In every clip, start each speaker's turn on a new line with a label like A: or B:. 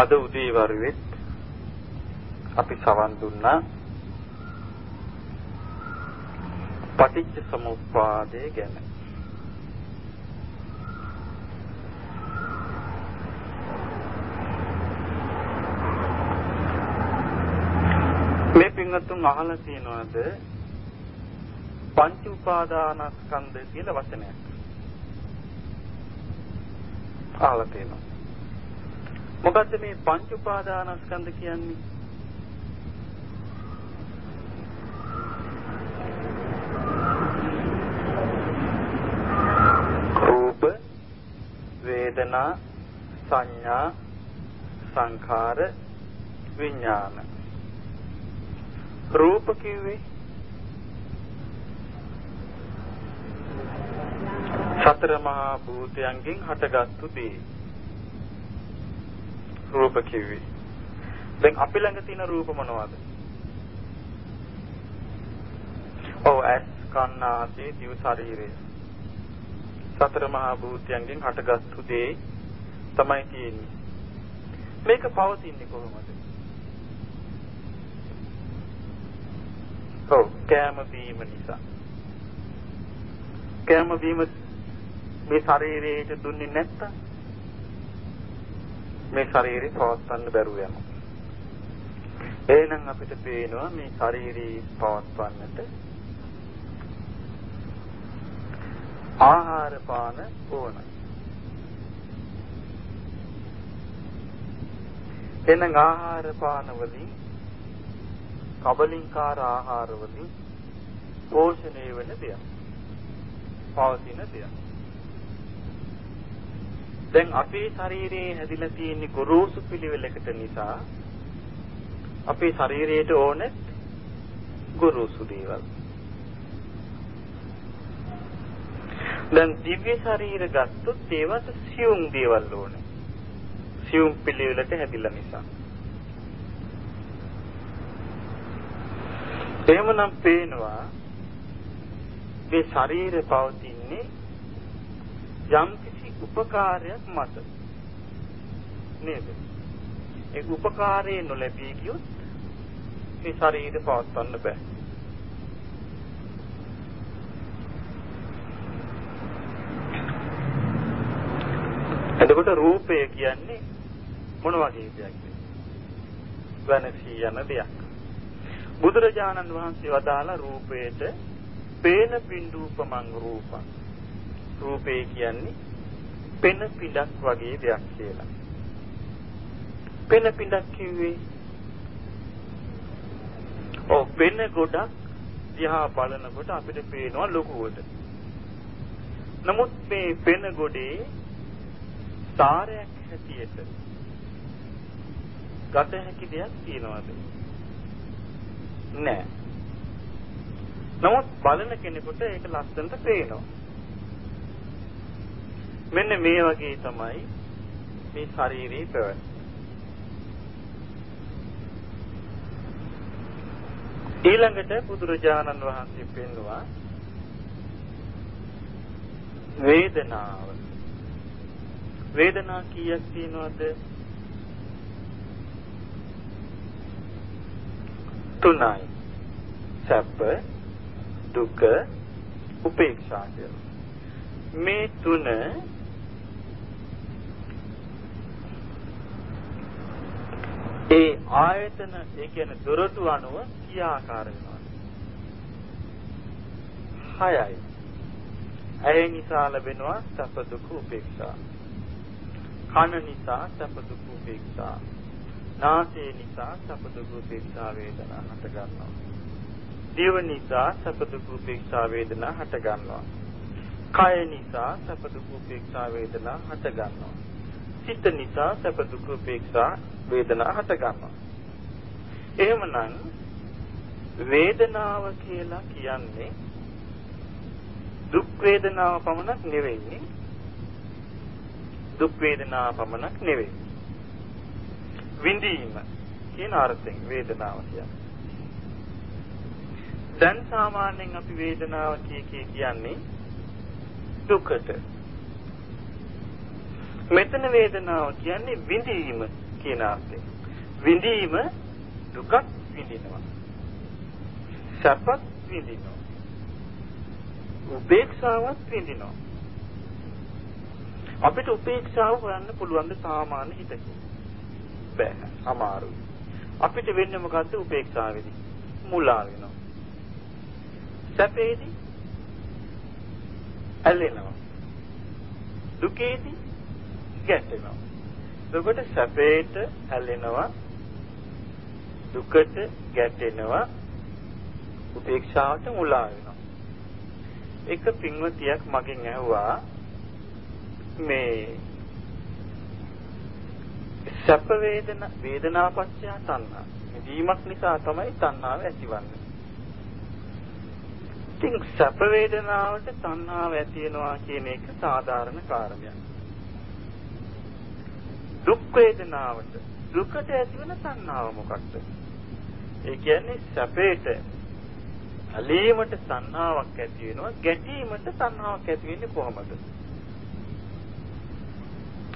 A: අද උදේ වරුවෙත් අපි සවන් දුන්නා පටිච්ච සමුප්පාදය ගැන. මේ පින්වත්තුන් අහලා තියෙනවද පංච උපාදානස්කන්ධ කියලා වචනයක්? අහලා තියෙනවා. මොකද්ද මේ පංච උපාදානස්කන්ධ කියන්නේ? රූප, වේදනා, සංඥා, සංඛාර, විඥාන. රූප කිව්වේ සතර මහා භූතයන්ගෙන් හටගත්තු දේ. රූප කිව්වේ. දැන් අපි ළඟ තියෙන රූප මොනවද? ඔව් ඇස්, කන්, නාසය, දිව, ශරීරය. සතර මහා භූතයන්ගෙන් හටගත්තු දේ තමයි තියෙන්නේ. මේක පවතින්නේ කොහොමද? ඔව් කෑම බීම නිසා. කෑම බීම මේ ශරීරයට දුන්නේ නැත්තම් මේ ශරීරය පවත්වන්න බැරුව යනවා. එහෙනම් අපිට පේනවා මේ ශරීරය පවත්වන්නට ආහාර පාන ඕන. එහෙනම් ආහාර පාන වලින් කබලින්කාර ආහාර වලින් පෝෂණය වෙන දෙයක්. පවතින දෙයක්. දැන් අපේ ශරීරයේ හැදිලා තියෙන ගොරෝසු පිළිවෙලකට නිසා අපේ ශරීරයට ඕන ගොරෝසු දේවල්. දැන් දිව්‍ය ශරීර ගත්තොත් ඒවට සියුම් දේවල් ඕනේ. සියුම් පිළිවෙලට හැදිලා නිසා. එහෙමනම් පේනවා මේ ශරීරය පවතින්නේ යම් උපකාරයක් මත නේද? ඒ උපකාරයේ නොලැබී ගියොත් මේ ශරීරය පවත්වන්න බෑ. එතකොට රූපය කියන්නේ මොන වගේ දෙයක්ද? වෙනසී යන දෙයක්. බුදුරජාණන් වහන්සේ වදාළ රූපයට පේන පින්ඩූපමං රූපං. රූපේ කියන්නේ පෙන පිටක් වගේ දෙයක් කියලා. පෙන පිටක් කිව්වේ ඔව් පෙන ගොඩක් දිහා බලනකොට අපිට පේනවා ලොකුවට. නමුත් මේ පෙන ගොඩේ සාරයක් හැටියට ගත හැකි දෙයක් තියනවාද? නෑ. නමුත් බලන කෙනෙකුට ඒක ලස්සනට පේනවා. මෙන්න මේ වගේ තමයි මේ ශාරීරික පැවැත්ම. ඊළඟට බුදුරජාණන් වහන්සේ පෙන්වුවා වේදනාව. වේදනා කීයක් තියෙනවද? තුනයි. සැප, දුක, උපේක්ෂා කියලා. මේ තුන ඒ ආයතන ඒ කියන්නේ දොරටු අනුව කියාකාර වෙනවා. හයයි. ඇය නිසා ලැබෙනවා සැප දුක උපේක්ෂා. කන නිසා සැප දුක උපේක්ෂා. නාසය නිසා සැප දුක උපේක්ෂා වේදනා හට ගන්නවා. දිව නිසා සැප දුක උපේක්ෂා වේදනා හට ගන්නවා. කය නිසා සැප දුක උපේක්ෂා වේදනා හට ගන්නවා. සිත නිසා සැප දුක උපේක්ෂා වේදනා හට ගන්නවා. එහෙමනම් වේදනාව කියලා කියන්නේ දුක් වේදනාව පමණක් නෙවෙයි. දුක් වේදනාව පමණක් නෙවෙයි. විඳීම කියන අර්ථයෙන් වේදනාව කියන්නේ. දැන් සාමාන්‍යයෙන් අපි වේදනාව කිය කිය කියන්නේ දුකට. මෙතන වේදනාව කියන්නේ විඳීම කියන අර්ථයෙන්. විඳීම දුකක් විඳිනවා. සැපත් විඳිනවා. උපේක්ෂාවත් විඳිනවා. අපිට උපේක්ෂාව හොයන්න පුළුවන් ද සාමාන්‍ය හිතකින්? බෑ. අමාරුයි. අපිට වෙන්නේ මොකද්ද උපේක්ෂාවේදී? මුලා වෙනවා. සැපේදී ඇලෙනවා. දුකේදී ගැටෙනවා. එතකොට සැපේට ඇලෙනවා දුකට ගැටෙනවා උපේක්ෂාවට මුලා වෙනවා. එක පින්වතියක් මගෙන් ඇහුවා මේ සැප වේදන වේදනාපච්චය තණ්හා. විදීමක් නිසා තමයි තණ්හාව ඇතිවන්නේ. ඉතින් සැප වේදනාවට තණ්හාව ඇති වෙනවා කියන එක සාධාරණ කාරණයක්. දුක් වේදනාවට දුකට ඇතිවන තණ්හාව මොකක්ද? ඒ කියන්නේ සැපේට අලීමට තණ්හාවක් ඇති වෙනවා ගැටීමට තණ්හාවක් ඇති වෙන්නේ කොහොමද?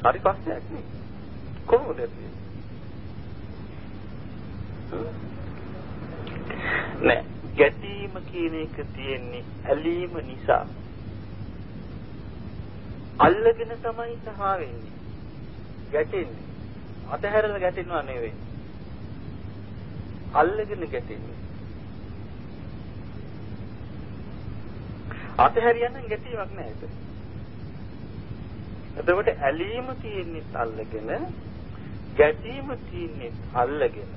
A: හරි ප්‍රශ්නයක් නේ. කොහොමද ඇති නෑ ගැටීම කියන එක තියෙන්නේ ඇලීම නිසා. අල්ලගෙන තමයි සහ වෙන්නේ. ගැටෙන්නේ. අතහැරලා ගැටෙනවා නෙවෙයි. අල්ලගෙන ගැටෙන්නේ. අතහැරියනම් ගැටීමක් නෑ ඒක. එතකොට ඇලීම තියෙන්නේ අල්ලගෙන ගැටීම තියෙන්නේ අල්ලගෙන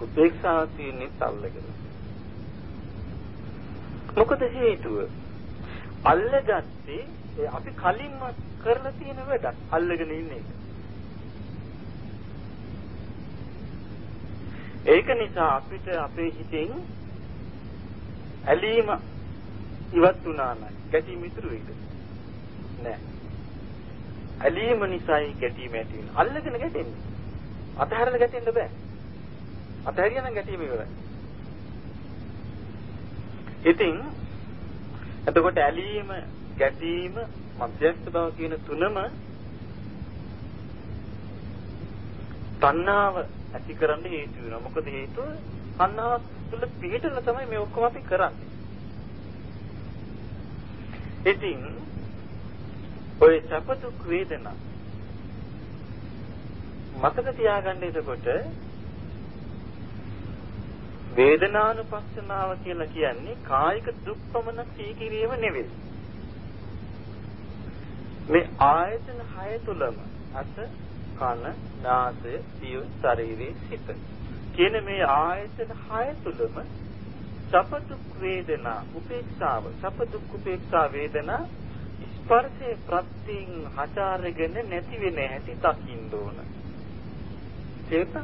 A: උපේක්ෂාව තියෙන්නේ අල්ලගෙන මොකද හේතුව අල්ලගත්තේ අපි කලින්ම කරලා තියෙන වැඩක් අල්ලගෙන ඉන්න ඒක නිසා අපිට අපේ හිතෙන් ඇලීම ඉවත් වුණා නම් ගැටීම ඉතුරු වෙයිද නෑ ඇලීම නිසායි ගැටීම ඇති වෙන්නේ. අල්ලගෙන ගැටෙන්නේ. අතහැරලා ගැටෙන්න බෑ. අතහැරියා නම් ගැටීම ඉවරයි. ඉතින් එතකොට ඇලීම, ගැටීම, මධ්‍යස්ථ බව කියන තුනම තණ්හාව ඇති කරන්න හේතු වෙනවා. මොකද හේතුව තණ්හාව තුළ පිළිටල තමයි මේ ඔක්කොම අපි කරන්නේ. ඉතින් ඔය සැප දුක් වේදනා මතක තියාගන්න එතකොට වේදනානුපස්සනාව කියලා කියන්නේ කායික දුක් පමණක් සීකිරීම නෙවෙයි. මේ ආයතන හය තුලම අස කන නාසය දිව ශරීරේ සිත කියන මේ ආයතන හය තුලම සැප දුක් වේදනා උපේක්ෂාව සැප දුක් උපේක්ෂා වේදනා ස්පර්ශයේ ප්‍රත්‍යයෙන් හචාරගෙන නැති වෙන හැටි දකින්න ඕන. ඒක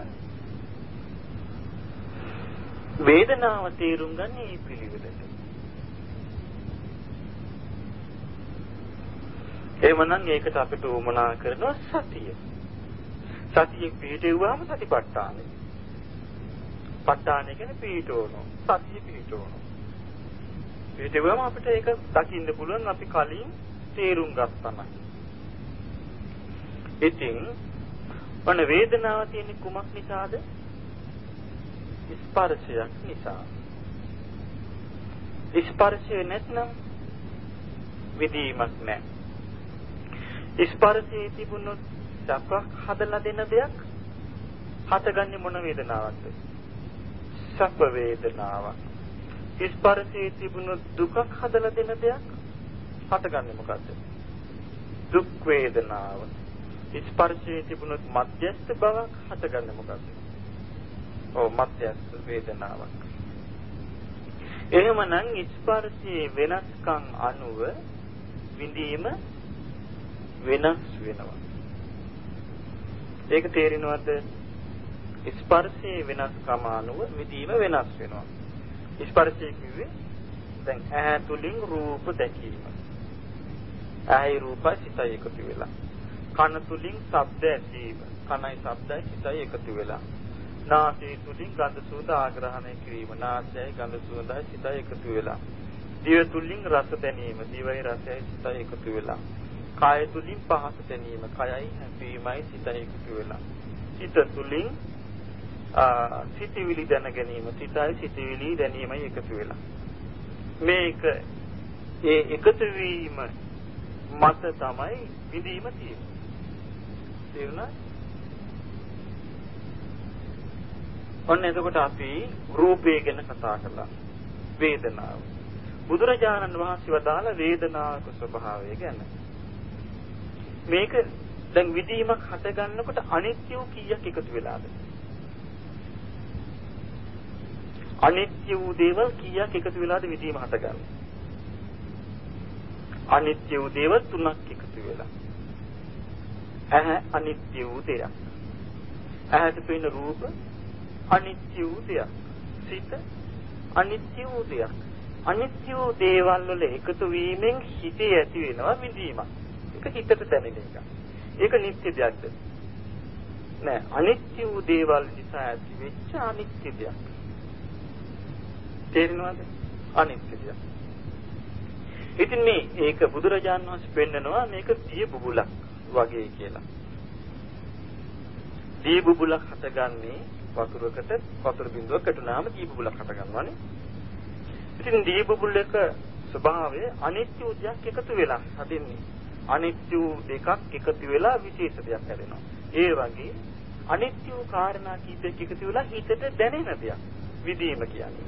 A: වේදනාව තේරුම් ගන්න මේ පිළිවෙලට. එවනම් ඒකට අපිට උමනා කරනවා සතිය. සතිය පිළිටෙව්වම සතිපට්ඨානයි. ප ဋ ාණය කියන්නේ පිළිටවනවා. සතිය පිළිටවනවා. පිළිටෙව්වම අපිට ඒක දකින්න පුළුවන් අපි කලින් තේරුම් ගත්තම. ඉතින් ඔන්න වේදනාව තියෙන්නේ කුමක් නිසාද? ස්පර්ශයක් නිසා. ස්පර්ශය නැත්නම් විදීමක් නැහැ. ස්පර්ශයේ තිබුණොත් සැපක් හදලා දෙන දෙයක් හටගන්නේ මොන වේදනාවක්ද? සැප වේදනාවක්. ස්පර්ශයේ තිබුණොත් දුකක් හදලා දෙන දෙයක් හටගන්නේ මොකද්ද? දුක් වේදනාව. ස්පර්ශයේ තිබුණොත් මධ්‍යස්ථ බවක් හටගන්නේ මොකද්ද? ඔව් මධ්‍යස්ථ වේදනාවක්. එහෙමනම් ස්පර්ශයේ වෙනස්කම් අනුව විඳීම වෙනස් වෙනවා. ඒක තේරෙනවද? ස්පර්ශයේ වෙනස්කම අනුව විඳීම වෙනස් වෙනවා. ස්පර්ශය කිව්වේ දැන් ඇහැ තුලින් රූප දැකීම. ඇයි රූපයි සිතයි එකතු වෙලා. කන තුලින් ශබ්ද ඇසීම. කනයි ශබ්දයි සිතයි එකතු වෙලා. නාසය තුලින් ගඳ සුවඳ ආග්‍රහණය කිරීම. නාසයයි ගඳ සුවඳයි සිතයි එකතු වෙලා. දිව තුලින් රස දැනීම. දිවයි රසයයි සිතයි එකතු වෙලා. කාය තුලින් පහස දැනීම. කයයි හැපීමයි සිතයි එකතු වෙලා. සිත තුලින් සිතවිලි දැන ගැනීම සිතයි සිතවිලි දැනීමයි එකතු වෙලා. මේක ඒ එකතු වීම මත තමයි විඳීම තියෙන්නේ. තේරුණා? ඔන්න එතකොට අපි රූපය ගැන කතා කළා. වේදනාව. බුදුරජාණන් වහන්සේ වදාළ වේදනාවක ස්වභාවය ගැන. මේක දැන් විදීමක් හට ගන්නකොට අනිත්‍ය වූ කීයක් එකතු වෙලාද අනිත්‍ය වූ දේවල් කීයක් එකතු වෙලාද විදීම හටගන්නේ? අනිත්‍ය වූ දේවල් තුනක් එකතු වෙලා. ඇහැ අනිත්‍ය වූ දෙයක්. ඇහැට පෙනෙන රූප අනිත්‍ය වූ දෙයක්. සිත අනිත්‍ය වූ දෙයක්. අනිත්‍ය වූ දේවල් වල එකතු වීමෙන් හිතේ ඇති වෙනවා විදීමක්. ඒක හිතට දැනෙන එක. ඒක නිත්‍ය දෙයක්ද? නෑ අනිත්‍ය වූ දේවල් නිසා ඇති වෙච්ච අනිත්‍ය දෙයක්. තේරෙනවද? අනිත්‍ය දෙයක්. ඉතින් මේ ඒක බුදුරජාන් වහන්සේ පෙන්නනවා මේක දිය බුබුලක් වගේ කියලා. දිය බුබුලක් හටගන්නේ වතුරකට වතුර බිඳුවක් කටුනාම දිය බුබුලක් හටගන්නවානේ. ඉතින් දිය බුබුලක ස්වභාවය අනිත්‍ය දෙයක් එකතු වෙලා හදින්නේ. අනිත්‍ය දෙකක් එකතු වෙලා විශේෂ දෙයක් හැදෙනවා. ඒ වගේ අනිත්‍ය කාරණා කීපයක් එකතු වෙලා හිතට දැනෙන දෙයක්. විදීම කියන්නේ.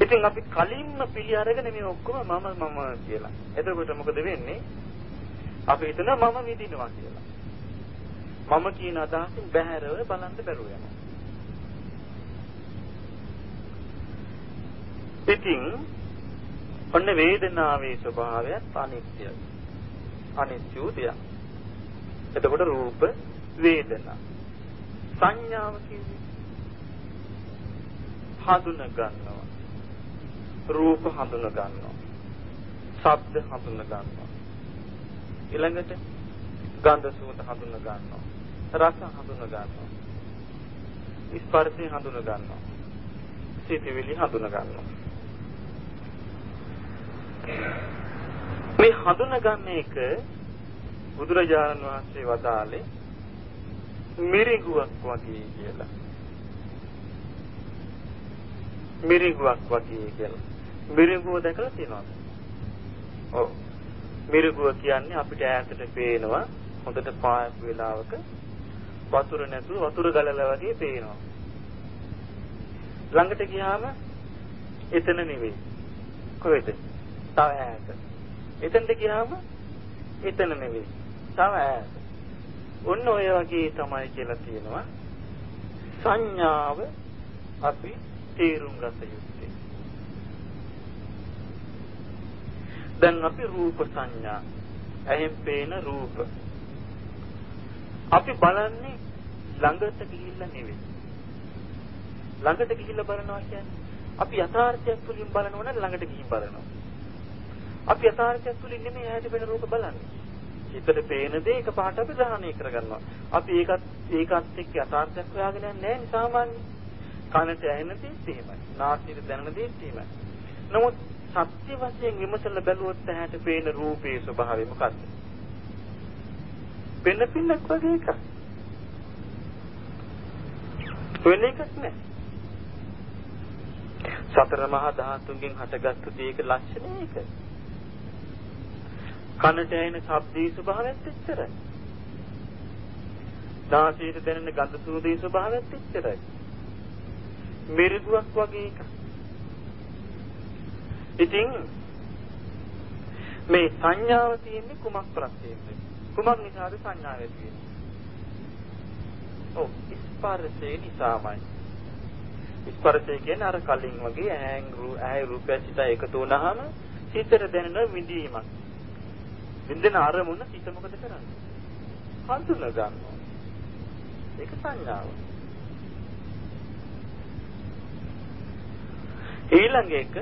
A: ඉතින් අපි කලින්ම පිළි අරගෙන මේ ඔක්කොම මම මම කියලා. එතකොට මොකද වෙන්නේ? අපි හිතනවා මම විඳිනවා කියලා. මම කියන අදහසින් බැහැරව බලන්න බැරුව යනවා. ඉතින් ඔන්න වේදනාවේ ස්වභාවයත් අනිත්‍යයි. අනිත්‍ය දෙයක්. එතකොට රූප වේදනා සංඥාව කියන්නේ හඳුන ගන්නවා රූප හඳුන ගන්නවා. ශබ්ද හඳුන ගන්නවා. ඊළඟට ගන්ධ සුවඳ හඳුන ගන්නවා. රස හඳුන ගන්නවා. ස්පර්ශය හඳුන ගන්නවා. සිතවිලි හඳුන ගන්නවා. මේ හඳුන ගන්න එක බුදුරජාණන් වහන්සේ වදාළේ මිරිඟුවක් වගේ කියලා. මිරිඟුවක් වගේ කියලා. මිරිඟුව දැකලා තියෙනවද? ඔව්. මිරිඟුව කියන්නේ අපිට ඈතට පේනවා හොඳට පායපු වෙලාවක වතුර නැතුව වතුර ගලලා වගේ පේනවා. ළඟට ගියාම එතන නෙවෙයි. කොහෙද? තව ඈත. එතනට ගියාම එතන නෙවෙයි. තව ඈත. ඔන්න ඔය වගේ තමයි කියලා තියෙනවා. සංඥාව අපි තේරුම් ගත යුත්තේ. දැන් අපි රූප සංඥා ඇහෙන් පේන රූප අපි බලන්නේ ළඟට ගිහිල්ලා නෙවෙයි. ළඟට ගිහිල්ලා බලනවා කියන්නේ අපි යථාර්ථයක් තුලින් බලනවා නම් ළඟට ගිහින් බලනවා. අපි යථාර්ථයක් තුලින් නෙමෙයි ඇහැට පෙනෙන රූප බලන්නේ. හිතට පේන දේ එක පාට අපි ග්‍රහණය කරගන්නවා. අපි ඒකත් ඒකත් එක්ක යථාර්ථයක් හොයාගෙන යන්නේ නැහැ සාමාන්‍යයෙන්. කනට ඇහෙන දේත් එහෙමයි. නාසයට දැනෙන දේත් එහෙමයි. නමුත් සත්‍ය වශයෙන් විමසලා බැලුවොත් ඇහැට පේන රූපේ ස්වභාවය මොකක්ද? පෙන පින්නක් වගේ එකක්. වෙන එකක් නෑ. සතර මහා ධාතුන්ගෙන් හටගත්තු දේක ලක්ෂණය ඒක. කනට ඇහෙන ශබ්දයේ ස්වභාවයත් එච්චරයි. නාසයට දැනෙන ගඳ සුවඳේ ස්වභාවයත් එච්චරයි. මිරිඟුවක් වගේ එකක්. ඉතින් මේ සංඥාව තියෙන්නේ කුමක් ප්‍රත්‍යයෙන්ද? කුමක් නිසාද සංඥාව ඇති වෙන්නේ? ඔව් ස්පර්ශය නිසාමයි. ස්පර්ශය කියන්නේ අර කලින් වගේ ඇහෙන් රූ ඇහැ රූපය සිත එකතු වුණාම සිතට දැනෙන විඳීමක්. විඳින අරමුණ සිත මොකද කරන්නේ? හඳුනා ගන්නවා. ඒක සංඥාව. ඊළඟ එක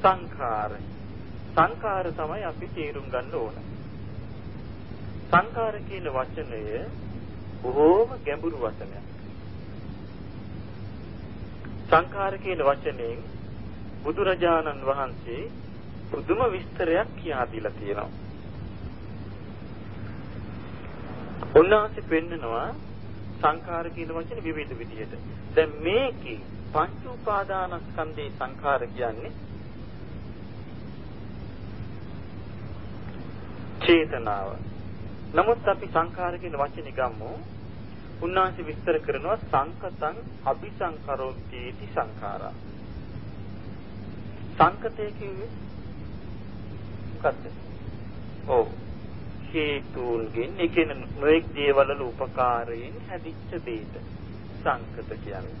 A: සංඛාර. සංඛාර තමයි අපි තේරුම් ගන්න ඕන. සංඛාර කියන වචනය බොහෝම ගැඹුරු වචනයක්. සංඛාර කියන වචනයෙන් බුදුරජාණන් වහන්සේ පුදුම විස්තරයක් කියා දීලා තියෙනවා. උන්වහන්සේ පෙන්නනවා සංඛාර කියන වචනේ විවිධ විදිහට. දැන් මේකේ පංච උපාදානස්කන්ධේ සංඛාර කියන්නේ චේතනාව. නමුත් අපි සංඛාර කියන වචනේ ගමු. උන්වහන්සේ විස්තර කරනවා සංකතං අபிසංකරෝති සංඛාරා. සංකතය කිව්වේ මොකද්ද? ඔව්. හේතුන්ගෙන් ඒ කියන්නේ නොඑක් දේවල් වල උපකාරයෙන් හැදිච්ච දෙයට සංකත කියන්නේ.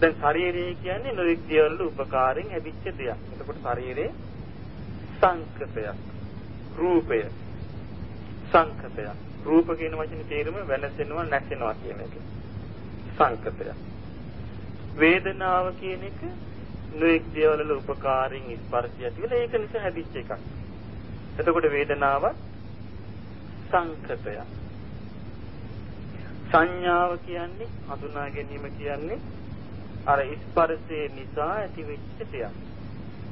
A: දැන් ශරීරය කියන්නේ නොඑක් දේවල් වල උපකාරයෙන් හැදිච්ච දෙයක්. එතකොට ශරීරේ සංකතයක්. රූපය සංකතයක්. රූප කියන වචනේ තේරුම වෙනසෙනවා නැසෙනවා කියන එක. සංකතයක්. වේදනාව කියන එක නොඑක් දේවල් වල උපකාරයෙන් ස්පර්ශය ඇති වෙලා ඒක නිසා හැදිච්ච එකක්. එතකොට වේදනාව සංකතයක්. සංඥාව කියන්නේ හඳුනා ගැනීම කියන්නේ අර ස්පර්ශයේ නිසා ඇතිවෙච්ච දෙයක්.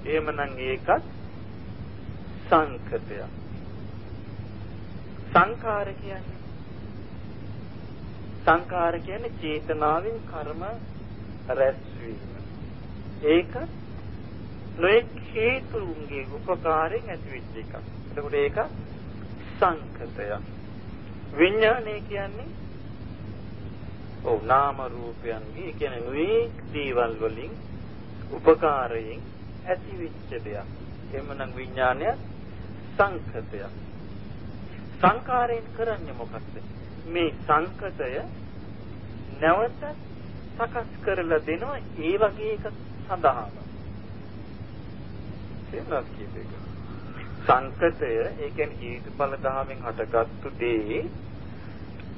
A: එහෙමනම් ඒකත් සංකතයක්. සංඛාර කියන්නේ සංඛාර කියන්නේ චේතනාවෙන් කර්ම රැස්වීම. ඒක නොඑක් හේතුන්ගේ උපකාරයෙන් ඇතිවෙච්ච එකක්. එතකොට ඒක සංකතය. විඥානය කියන්නේ ඔව් නාම රූපයන්ගේ කියන්නේ නොඑක් දේවල් වලින් උපකාරයෙන් ඇතිවෙච්ච දෙයක්. එhmenan විඥානය සංකතය. සංකාරයෙන් කරන්නේ මොකක්ද? මේ සංකතය නැවත සකස් කරලා දෙනවා ඒ වගේ එකක් සඳහාම. තේරුණාද කියපේක? සංකතය ඒ කියන්නේ හේතුඵල ධාමෙන් හටගත්තු දේ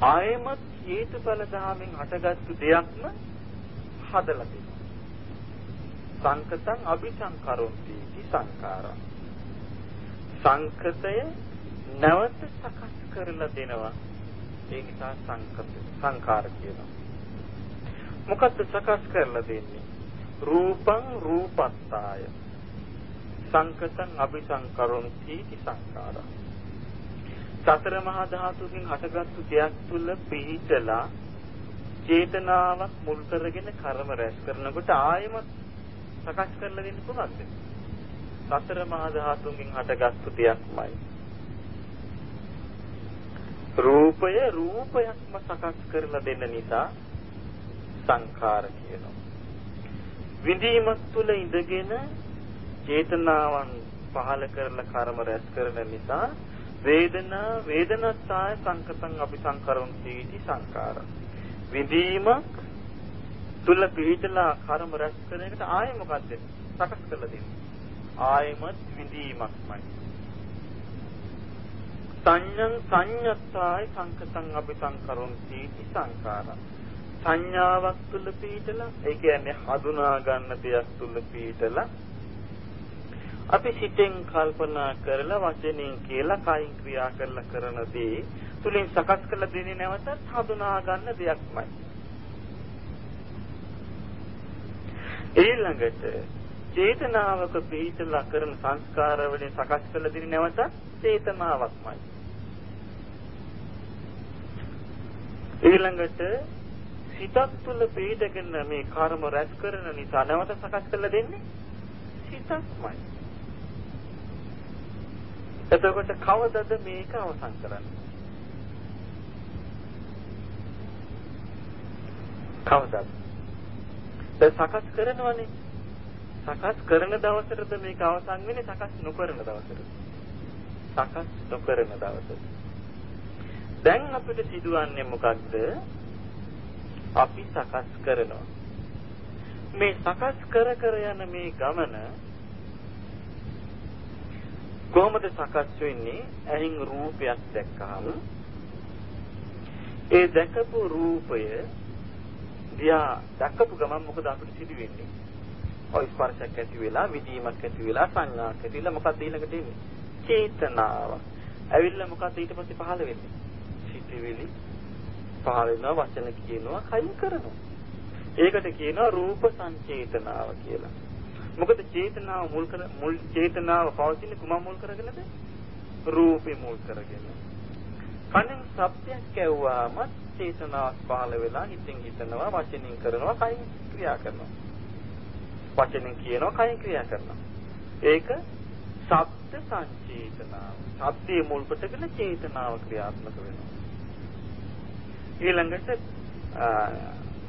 A: ආයමත් හේතුඵල ධාමෙන් හටගත්තු දෙයක්ම හදලා දෙනවා. සංකතං අபிසංකරොන්ති සංකාරා. සංකතය නැවත සකස් කරලා දෙනවා. ඒ නිසා සංකත සංකාර කියනවා. මොකද්ද සකස් කරලා දෙන්නේ? රූපං රූපත්තාය සංකතං අபிසංකරොන්ති සංකාරා සතර මහා ධාතුකින් හටගත්තු දෙයක් තුල පිහිටලා චේතනාවක් මුල් කරගෙන කර්ම රැස් කරනකොට ආයමත් සකස් කරලා දෙන්න පුළුවන්ද? සතර මහා ධාතුකින් හටගත්තු දෙයක්මයි. රූපය රූපයක්ම සකස් කරලා දෙන්න නිසා සංඛාර කියනවා. විඳීමක් තුල ඉඳගෙන චේතනාවන් පහල කරලා කර්ම රැස් කරන නිසා වේදනා වේදනස්සාය සංකතං අபிසංකරොන් තීටි සංකාර. විඳීමක් තුල පිළිතලා කර්ම රැස් කරන එකට ආයෙ මොකද්ද? සකස් කරලා දෙන්නේ. ආයෙමත් විඳීමක්මයි. සංඤං සංඤත්තාය සංකතං අபிසංකරොන් තීටි සංකාරා. සංඥාවක් තුල පිළිතලා ඒ කියන්නේ හඳුනා ගන්න දෙයක් තුල පිළිතලා අපි සිතෙන් කල්පනා කරලා වචනෙන් කියලා කයින් ක්‍රියා කරලා කරන දේ තුලින් සකස් කළ දෙන්නේ නැවතත් හඳුනා ගන්න දෙයක්මයි. ඊළඟට චේතනාවක පිහිටලා කරන සංස්කාර වලින් සකස් කළ දෙන්නේ නැවතත් චේතනාවක්මයි. ඊළඟට සිතක් තුළ පිහිටගෙන මේ කර්ම රැස් කරන නිසා නැවත සකස් කළ දෙන්නේ සිතක්මයි. එතකොට කවදද මේක අවසන් කරන්නේ? කවදද? දැන් සකස් කරනවනේ. සකස් කරන දවසටද මේක අවසන් වෙන්නේ සකස් නොකරන දවසටද? සකස් නොකරන දවසට. දැන් අපිට සිදුවන්නේ මොකක්ද? අපි සකස් කරනවා. මේ සකස් කර කර යන මේ ගමන කොහොමද සකස් වෙන්නේ? ඇහින් රූපයක් දැක්කහම ඒ දැකපු රූපය දිහා දැකපු ගමන් මොකද අපිට සිදු වෙන්නේ? ඔය ස්පර්ශයක් ඇති වෙලා, විදීමක් ඇති වෙලා, සංඥාවක් ඇති වෙලා මොකක්ද ඊළඟට එන්නේ? චේතනාව. ඇවිල්ලා මොකක්ද ඊට පස්සේ පහළ වෙන්නේ? සිතිවිලි පහළ වෙනවා, වචන කියනවා, කයින් කරනවා. ඒකට කියනවා රූප සංචේතනාව කියලා. මොකද චේතනාව මුල් කර මුල් චේතනාව පවතින කුම මුල් කරගෙනද? රූපේ මුල් කරගෙන. කනෙන් ශබ්දයක් ඇහුවාම චේතනාවක් පහළ වෙලා හිතින් හිතනවා වචනින් කරනවා කයින් ක්‍රියා කරනවා. වචනෙන් කියනවා කයින් ක්‍රියා කරනවා. ඒක ශබ්ද සංචේතනාව. ශබ්දයේ මුල් කොටගෙන චේතනාව ක්‍රියාත්මක වෙනවා. ඊළඟට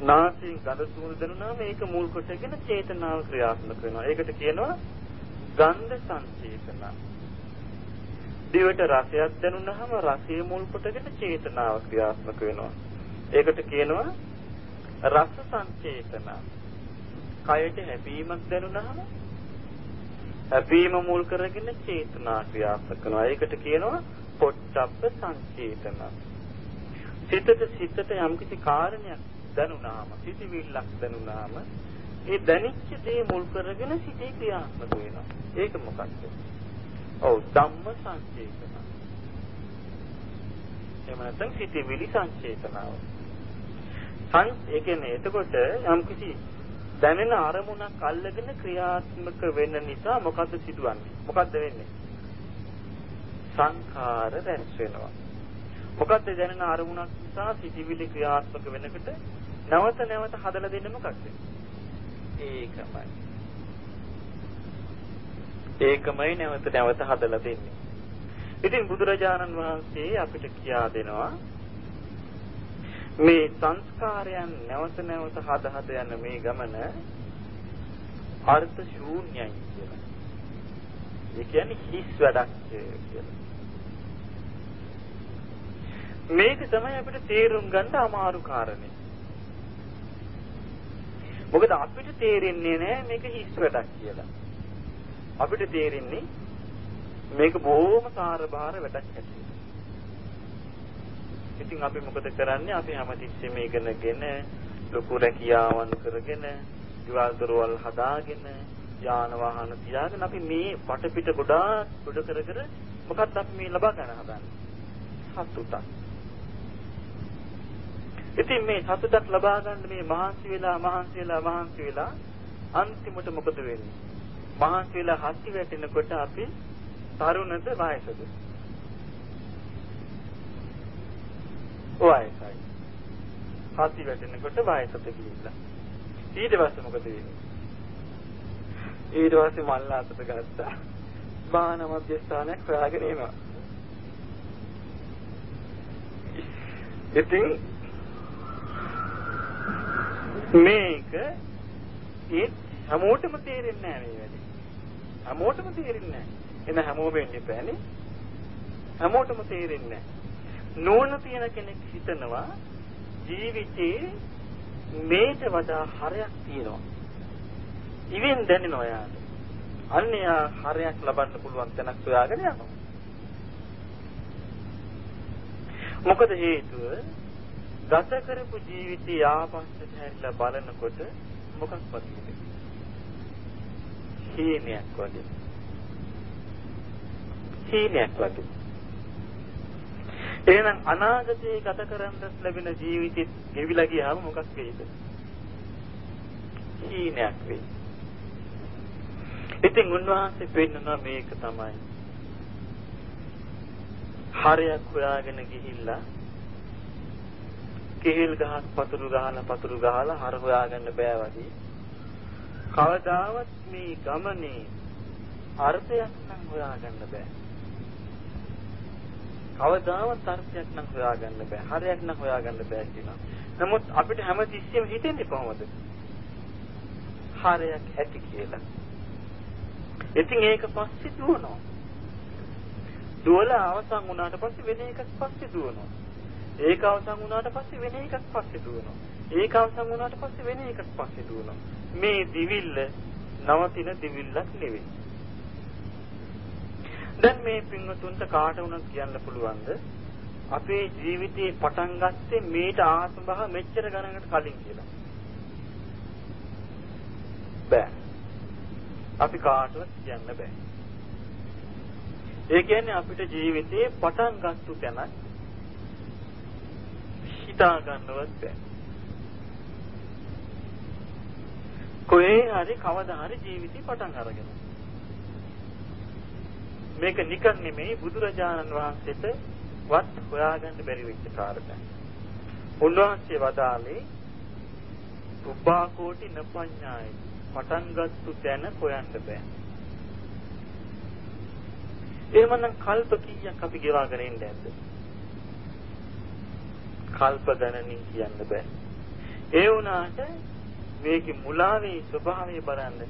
A: නාසයෙන් ගඳ සුවඳ දැනුණාම ඒක මුල් කොටගෙන චේතනාව ක්‍රියාත්මක වෙනවා. ඒකට කියනවා ගන්ධ සංචේතන. දිවට රසයක් දැනුණාම රසයේ මුල් කොටගෙන චේතනාව ක්‍රියාත්මක වෙනවා. ඒකට කියනවා රස සංචේතන. කයට හැපීමක් දැනුණාම හැපීම මුල් කරගෙන චේතනා ක්‍රියාත්මක කරනවා. ඒකට කියනවා පොට්ටබ්බ සංචේතන. සිතට සිතට යම්කිසි කාරණයක් දැනුණාම, සිතිවිල්ලක් දැනුණාම ඒ දැනිච්ච දේ මුල් කරගෙන සිතේ ක්‍රියාත්මක වෙනවා. ඒක මොකක්ද? ඔව් ධම්ම සංචේතන. එහෙම නැත්නම් සිතිවිලි සංචේතනාව. සං ඒ කියන්නේ එතකොට යම්කිසි දැනෙන අරමුණක් අල්ලගෙන ක්‍රියාත්මක වෙන්න නිසා මොකද්ද සිදුවන්නේ? මොකද්ද වෙන්නේ? සංඛාර රැස් වෙනවා. මොකද්ද දැනෙන අරමුණක් නිසා සිතිවිලි ක්‍රියාත්මක වෙනකොට නැවත නැවත හදලා දෙන්නේ මොකක්ද? ඒකමයි. ඒකමයි නැවත නැවත හදලා දෙන්නේ. ඉතින් බුදුරජාණන් වහන්සේ අපිට කියා දෙනවා මේ සංස්කාරයන් නැවත නැවත හද හද යන මේ ගමන අර්ථ ශූන්‍යයි කියලා. ඒ කියන්නේ හිස් වැඩක් කියලා. මේක තමයි අපිට තේරුම් ගන්න අමාරු කාරණේ. මොකද අපිට තේරෙන්නේ නැහැ මේක හිස් වැඩක් කියලා. අපිට තේරෙන්නේ මේක බොහොම සාරභාර වැඩක් ඇති. ඉතින් අපි මොකද කරන්නේ? අපි හැමතිස්සෙම ඉගෙනගෙන ලොකු රැකියාවන් කරගෙන, ඊවල් දරවල් හදාගෙන, යාන වාහන තියාගෙන අපි මේ වටපිට ගොඩාක් ගොඩ කර කර මොකක්ද අපි මේ ලබා ගන්න හදන්නේ? සතුටක්. ඉතින් මේ සතුටක් ලබා ගන්න මේ මහන්සි වෙලා මහන්සි වෙලා මහන්සි වෙලා අන්තිමට මොකද වෙන්නේ? මහන්සි වෙලා හත්ති වැටෙනකොට අපි තරුණද වයසද? වයසයි. හත්ති වැටෙනකොට වයසට ගිහිල්ලා. ඊට පස්සේ මොකද වෙන්නේ? ඊට පස්සේ මල්ලා අතට ගත්තා. බාහන මධ්‍යස්ථානයක් හොයාගෙන එනවා. ඉතින් මේක ඒ හැමෝටම තේරෙන්නේ නැහැ මේ වැඩේ. හැමෝටම තේරෙන්නේ නැහැ. එන හැමෝම වෙන්නේ බෑනේ. හැමෝටම තේරෙන්නේ නැහැ. නෝන තියෙන කෙනෙක් හිතනවා ජීවිතේ මේට වඩා හරයක් තියෙනවා. ඉවෙන් දැනෙනවා යාට. අන්න යා හරයක් ලබන්න පුළුවන් තැනක් හොයාගෙන යනවා. මොකද හේතුව ගත කරපු ජීවිතය ආපස්සට හැරිලා බලනකොට මොකක් වගේද? හීනයක් වගේ. හීනයක් වගේ. එහෙනම් අනාගතයේ ගත කරන්න ලැබෙන ජීවිතෙත් ගෙවිලා ගියාම මොකක් වෙයිද? හීනයක් වෙයි. ඉතින් උන්වහන්සේ පෙන්නනවා මේක තමයි. හරයක් හොයාගෙන ගිහිල්ලා කෙහෙල් ගහක් පතුරු ගහලා පතුරු ගහලා හර හොයාගන්න බෑ වගේ. කවදාවත් මේ ගමනේ අර්ථයක් නම් හොයාගන්න බෑ. කවදාවත් අර්ථයක් නම් හොයාගන්න බෑ. හරයක් නම් හොයාගන්න බෑ කියනවා. නමුත් අපිට හැමතිස්සෙම හිතෙන්නේ කොහොමද? හරයක් ඇති කියලා. ඉතින් ඒක පස්සේ දුවනවා. දුවලා අවසන් වුණාට පස්සේ වෙන එකක් පස්සේ දුවනවා. ඒක අවසන් වුණාට පස්සේ වෙන එකක් පස්සේ දුවනවා. ඒක අවසන් වුණාට පස්සේ වෙන එකක් පස්සේ දුවනවා. මේ දිවිල්ල නවතින දිවිල්ලක් නෙවෙයි. දැන් මේ පින්වතුන්ට කාට වුණත් කියන්න පුළුවන්ද අපේ ජීවිතේ පටන් ගත්තේ මේට ආත්ම භව මෙච්චර ගණනකට කලින් කියලා බෑ අපි කාටවත් කියන්න බෑ ඒ කියන්නේ අපිට ජීවිතේ පටන් ගත්තු තැනක් හිතා ගන්නවත් බෑ කොහේ හරි කවදා හරි ජීවිතේ පටන් අරගෙන මේක නිකන් නෙමෙයි බුදුරජාණන් වහන්සේට වත් හොයාගන්න බැරි වෙච්ච කාරණා. උන්වහන්සේ වදාළේ උපා කෝටි නපඤ්ඤායි පටන් ගත්තු තැන හොයන්න බෑ. එහෙමනම් කල්ප කීයක් අපි ගෙවාගෙන ඉන්නේ නැද්ද? කල්ප ගණනින් කියන්න බෑ. ඒ වුණාට මේකේ මුලාවේ ස්වභාවය බලන්න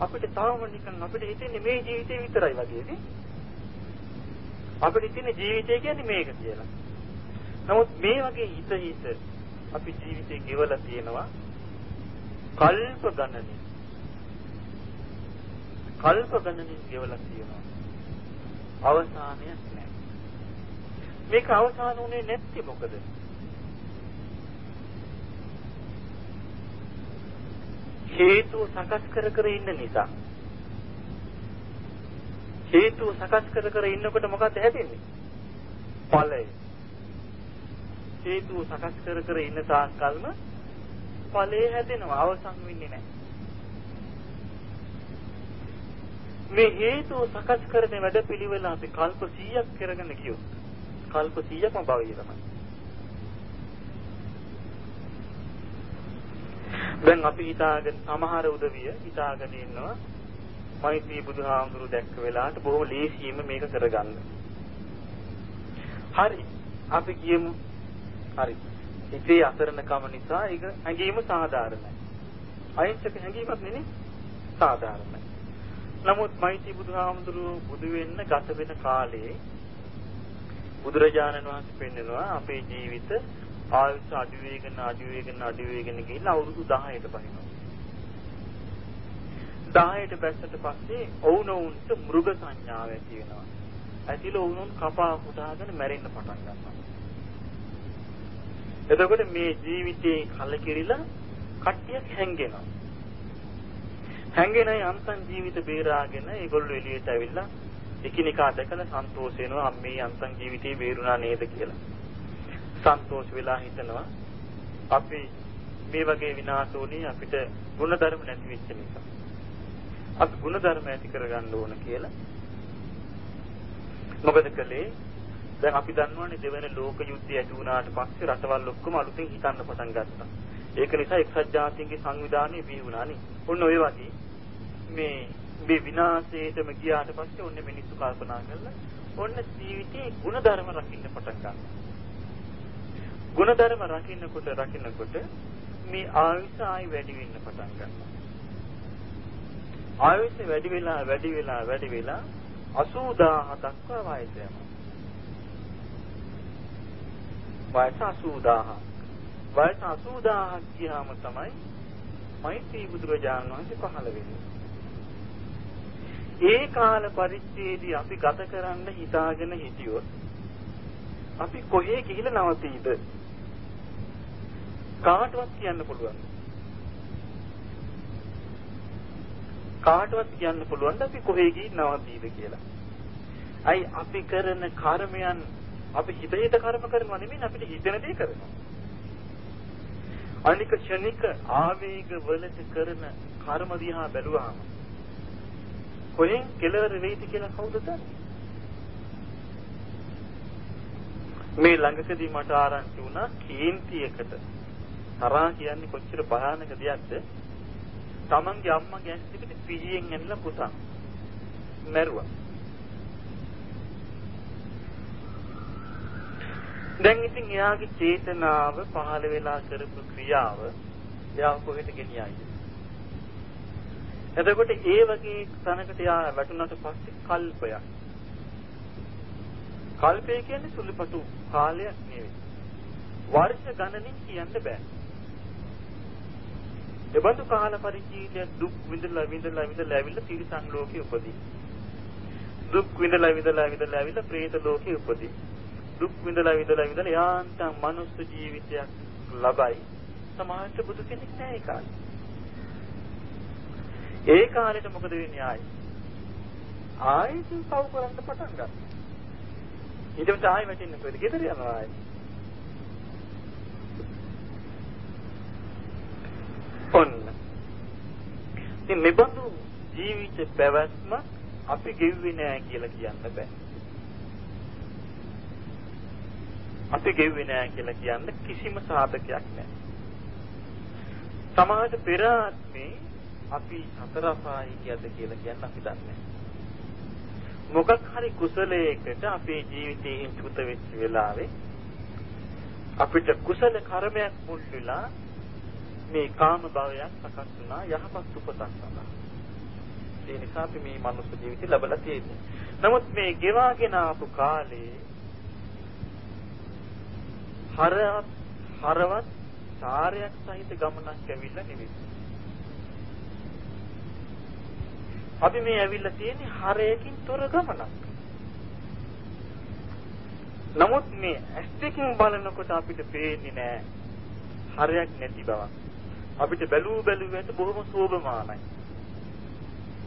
A: අපිට තාම නිකන් අපිට හිතෙන්නේ මේ ජීවිතේ විතරයි වගේනේ. අපිට හිතෙන්නේ ජීවිතය කියන්නේ මේක කියලා. නමුත් මේ වගේ හිත හිත අපි ජීවිතේ ගෙවලා තියෙනවා කල්ප ගණනින්. කල්ප ගණනින් ගෙවලා තියෙනවා. අවසානයක් නැහැ. මේක අවසාන උනේ නැත්තේ මොකද? හේතු සකස් කර කර ඉන්න නිසා. හේතු සකස් කර කර ඉන්නකොට මොකද හැදෙන්නේ? ඵලය. හේතු සකස් කර කර ඉන්න තාක්කල්ම ඵලය හැදෙනවා අවසන් වෙන්නේ නැහැ. මේ හේතු සකස් කරන වැඩපිළිවෙල අපි කල්ප 100ක් කරගෙන ගියොත් කල්ප 100ක්ම භවය තමයි. දැන් අපි හිතාගෙන සමහර උදවිය හිතාගෙන ඉන්නවා මෛත්‍රී බුදුහාමුදුරු දැක්ක වෙලාවට බොහොම ලේසියෙම මේක කරගන්න. හරි. අපි කියමු හරි. හිතේ අසරණකම නිසා ඒක හැඟීම සාධාරණයි. අහිංසක හැඟීමක් නෙනේ සාධාරණයි. නමුත් මෛත්‍රී බුදුහාමුදුරු බුදු වෙන්න ගත වෙන කාලේ බුදුරජාණන් වහන්සේ පෙන්නනවා අපේ ජීවිත ආයුෂ අඩු වෙගෙන අඩු වෙගෙන අඩු වෙගෙන ගිහිල්ලා අවුරුදු 10ට බහිනවා. 10ට බැස්සට පස්සේ ඔවුනොවුන්ට මෘග සංඥාව ඇති වෙනවා. ඇතිලා ඔවුනොවුන් කපා හුදාගෙන මැරෙන්න පටන් ගන්නවා. එතකොට මේ ජීවිතේ කලකිරිලා කට්ටියක් හැංගෙනවා. හැංගෙන යන්තම් ජීවිත බේරාගෙන ඒගොල්ලෝ එළියට ඇවිල්ලා එකිනෙකා දැකලා සන්තෝෂ වෙනවා අම්මේ යන්තම් ජීවිතේ බේරුණා නේද කියලා. සන්තෝෂ වෙලා හිතනවා අපි මේ වගේ විනාශ වුණේ අපිට ಗುಣධර්ම නැති වෙච්ච නිසා. අපි ಗುಣධර්ම ඇති කරගන්න ඕන කියලා. මොකද කලේ දැන් අපි දන්නවනේ දෙවෙනි ලෝක යුද්ධය ඇති වුණාට පස්සේ රටවල් ඔක්කොම අලුතින් හිතන්න පටන් ගත්තා. ඒක නිසා එක්සත් ජාතීන්ගේ සංවිධානය බිහි වුණා නේ. ඔන්න ඔය වගේ මේ මේ විනාශයටම ගියාට පස්සේ ඔන්න මිනිස්සු කල්පනා කරලා ඔන්න ජීවිතේ ಗುಣධර්ම රකින්න පටන් ගන්නවා. ಗುಣධර්ම රකින්නකොට රකින්නකොට මේ ආයුෂ ආයි වැඩි වෙන්න පටන් ගන්නවා. ආයුෂ වැඩි වෙලා වැඩි වෙලා වැඩි වෙලා 80000 දක්වා වයස යනවා. වයස 80000. වයස 80000 ගියාම තමයි මෛත්‍රී බුදුරජාණන් වහන්සේ පහළ වෙන්නේ. ඒ කාල පරිච්ඡේදී අපි ගත කරන්න හිතාගෙන හිටියොත් අපි කොහේ ගිහිල්ලා නවතීද? කාටවත් කියන්න පුළුවන්. කාටවත් කියන්න පුළුවන් අපි කොහේ ගිහින් නවතීද කියලා. අයි අපි කරන කර්මයන් අපි හිත හිත කර්ම කරනවා නෙමෙයි අපිට හිතන දේ කරනවා. අනික ක්ෂණික ආවේග වලට කරන කර්ම දිහා බැලුවාම කොහෙන් කෙලවර වෙයිද කියලා කවුද දන්නේ? මේ ළඟකදී මට ආරංචි වුණා කේන්තියකට තරහා කියන්නේ කොච්චර භයානක දෙයක්ද? තමන්ගේ අම්මගේ ඇස්තිපිට පිහියෙන් ඇනලා පුතා මැරුවා. දැන් ඉතින් එයාගේ චේතනාව පහළ වෙලා කරපු ක්‍රියාව එයා කොහෙට ගෙනියයිද? එතකොට ඒ වගේ තැනකට එයා වැටුණාට පස්සේ කල්පයක්. කල්පය කියන්නේ සුළුපටු කාලයක් නෙවෙයි. වර්ෂ ගණනින් කියන්න බෑ. එබඳු කාල පරිච්ඡේදයක් දුක් විඳලා විඳලා විඳලා ඇවිල්ලා තිරිසන් ලෝකේ උපදී. දුක් විඳලා විඳලා විඳලා ඇවිල්ලා പ്രേත ලෝකේ උපදී. දුක් විඳලා විඳලා විඳලා යාන්තම් මනුස්ස ජීවිතයක් ලබයි. සමාජයට බුදු කෙනෙක් නැහැ ඒ කාලේ. ඒ කාලෙට මොකද වෙන්නේ ආයි? ආයි පව් කරන්න පටන් ගන්නවා. ඊට පස්සේ ආයි වැටෙන්නේ කොහෙද? ගෙදර යනවා ආයි. ඔන්න. ඉතින් මෙබඳු ජීවිත පැවැත්ම අපි ගෙව්වේ නෑ කියලා කියන්න බෑ. අපි ගෙව්වේ නෑ කියලා කියන්න කිසිම සාධකයක් නෑ. සමාජ පෙර ආත්මේ අපි සතර අපායි කියද කියලා කියන්න අපි දන්නේ මොකක් හරි කුසලයකට අපේ ජීවිතයේ චුත වෙච්ච වෙලාවේ අපිට කුසල කර්මයක් මුල් වෙලා මේ කාම භවයක් සකස් වුණා යහපත් උපතක් සඳහා. ඒ නිසා අපි මේ මනුස්ස ජීවිතය ලැබලා තියෙන්නේ. නමුත් මේ ගෙවාගෙන ආපු කාලේ හරවත් හරවත් සාරයක් සහිත ගමනක් ඇවිල්ලා නෙවෙයි. අපි මේ ඇවිල්ලා තියෙන්නේ හරයකින් තොර ගමනක්. නමුත් මේ ඇස් දෙකින් බලනකොට අපිට පේන්නේ නෑ හරයක් නැති බවක්. අපිට බැලූ බැලුවට බොහොම සෝභමානයි.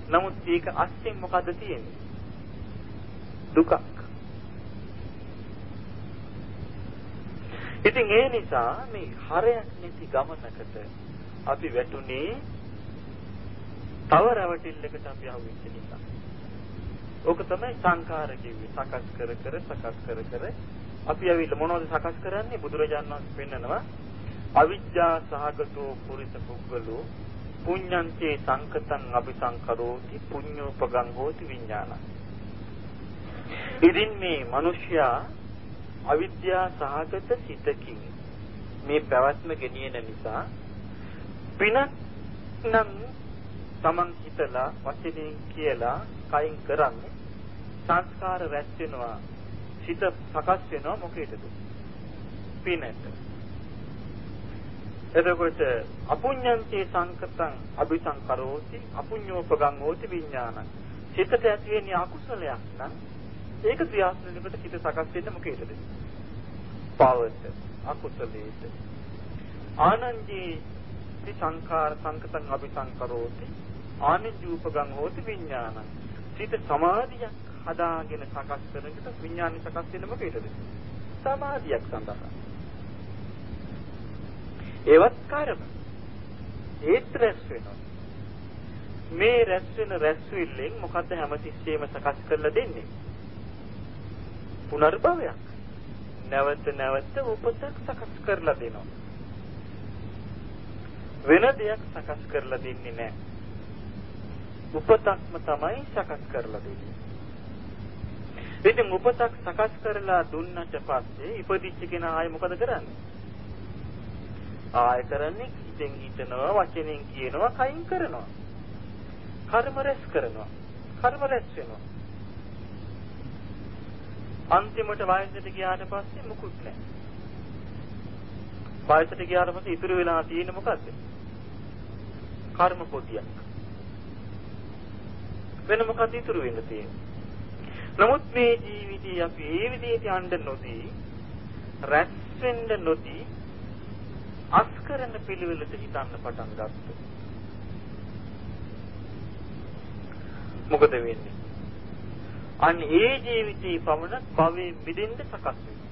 A: නමුත් ඒක අස්යෙන් මොකද්ද තියෙන්නේ? දුකක්. ඉතින් ඒ නිසා මේ හරයක් නැති ගමනකට අපි වැටුනේ තව රැවටිල්ලකට අපි අහුවෙච්ච නිසා. ඕක තමයි සංඛාර කිව්වේ. සකස් කර කර සකස් කර කර අපි ඇවිල්ලා මොනවද සකස් කරන්නේ? බුදුරජාණන් වහන්සේ පෙන්නනවා අවිජ්ජා සහගතෝ පුරිස පුද්ගලෝ පුඤ්ඤන්තේ සංකතං අபிසංකරෝති පුඤ්ඤෝපගං හෝති විඥානං. ඉදින් මේ මිනිසයා අවිද්‍යා සහගත සිතකින් මේ පැවැත්ම ගෙනියන නිසා පිනක් නම් Taman හිතලා වචනෙන් කියලා කයින් කරන්නේ සංස්කාර රැස් වෙනවා සිත සකස් වෙනවා මොකේදද පිනට එතකොට අපුඤ්ඤන්තේ සංකතං අபிසංකරෝති අපුඤ්ඤෝපගං හෝති විඥානං සිතට ඇති වෙන්නේ අකුසලයක් නම් ඒක ක්‍රියාත්මකවට සිත සකස් වෙන්නේ මොකේදද පවට අකුසලයට ආනන්දී සංඛාර සංකතං අபிසංකරෝති ආනිජූපගං හෝති විඥානං. සිත සමාධියක් හදාගෙන සකස් කරනකොට විඥානි සකස් වෙන මොකේදද? සමාධියක් සඳහා. ඒවත් කාර්යම. ඒත් රැස් වෙනවා. මේ රැස් වෙන රැස්විල්ලෙන් මොකද්ද හැමතිස්සෙම සකස් කරලා දෙන්නේ? පුනර්භවයක්. නැවත නැවත උපතක් සකස් කරලා දෙනවා. වෙන දෙයක් සකස් කරලා දෙන්නේ නැහැ. උපතක්ම තමයි සකස් කරලා දෙන්නේ. ඉතින් උපතක් සකස් කරලා දුන්නට පස්සේ ඉපදිච්ච කෙනා ආයේ මොකද කරන්නේ? ආය කරන්නේ හිතෙන් හිතනවා වචනෙන් කියනවා කයින් කරනවා. කර්ම රැස් කරනවා. කර්ම රැස් වෙනවා. අන්තිමට වයසට ගියාට පස්සේ මුකුත් නැහැ. වයසට ගියාට පස්සේ ඉතුරු වෙලා තියෙන්නේ මොකද්ද? කර්ම පොදියක්. වෙන මොකද ඉතුරු වෙන්න තියෙන්නේ. නමුත් මේ ජීවිතේ අපි ඒ විදිහට යන්න නොදී රැස් වෙන්න නොදී අස්කරන පිළිවෙලට හිතන්න පටන් ගත්තා. මොකද වෙන්නේ? අන්න ඒ ජීවිතේ පමණ භවයේ මිදෙන්න සකස් වෙනවා.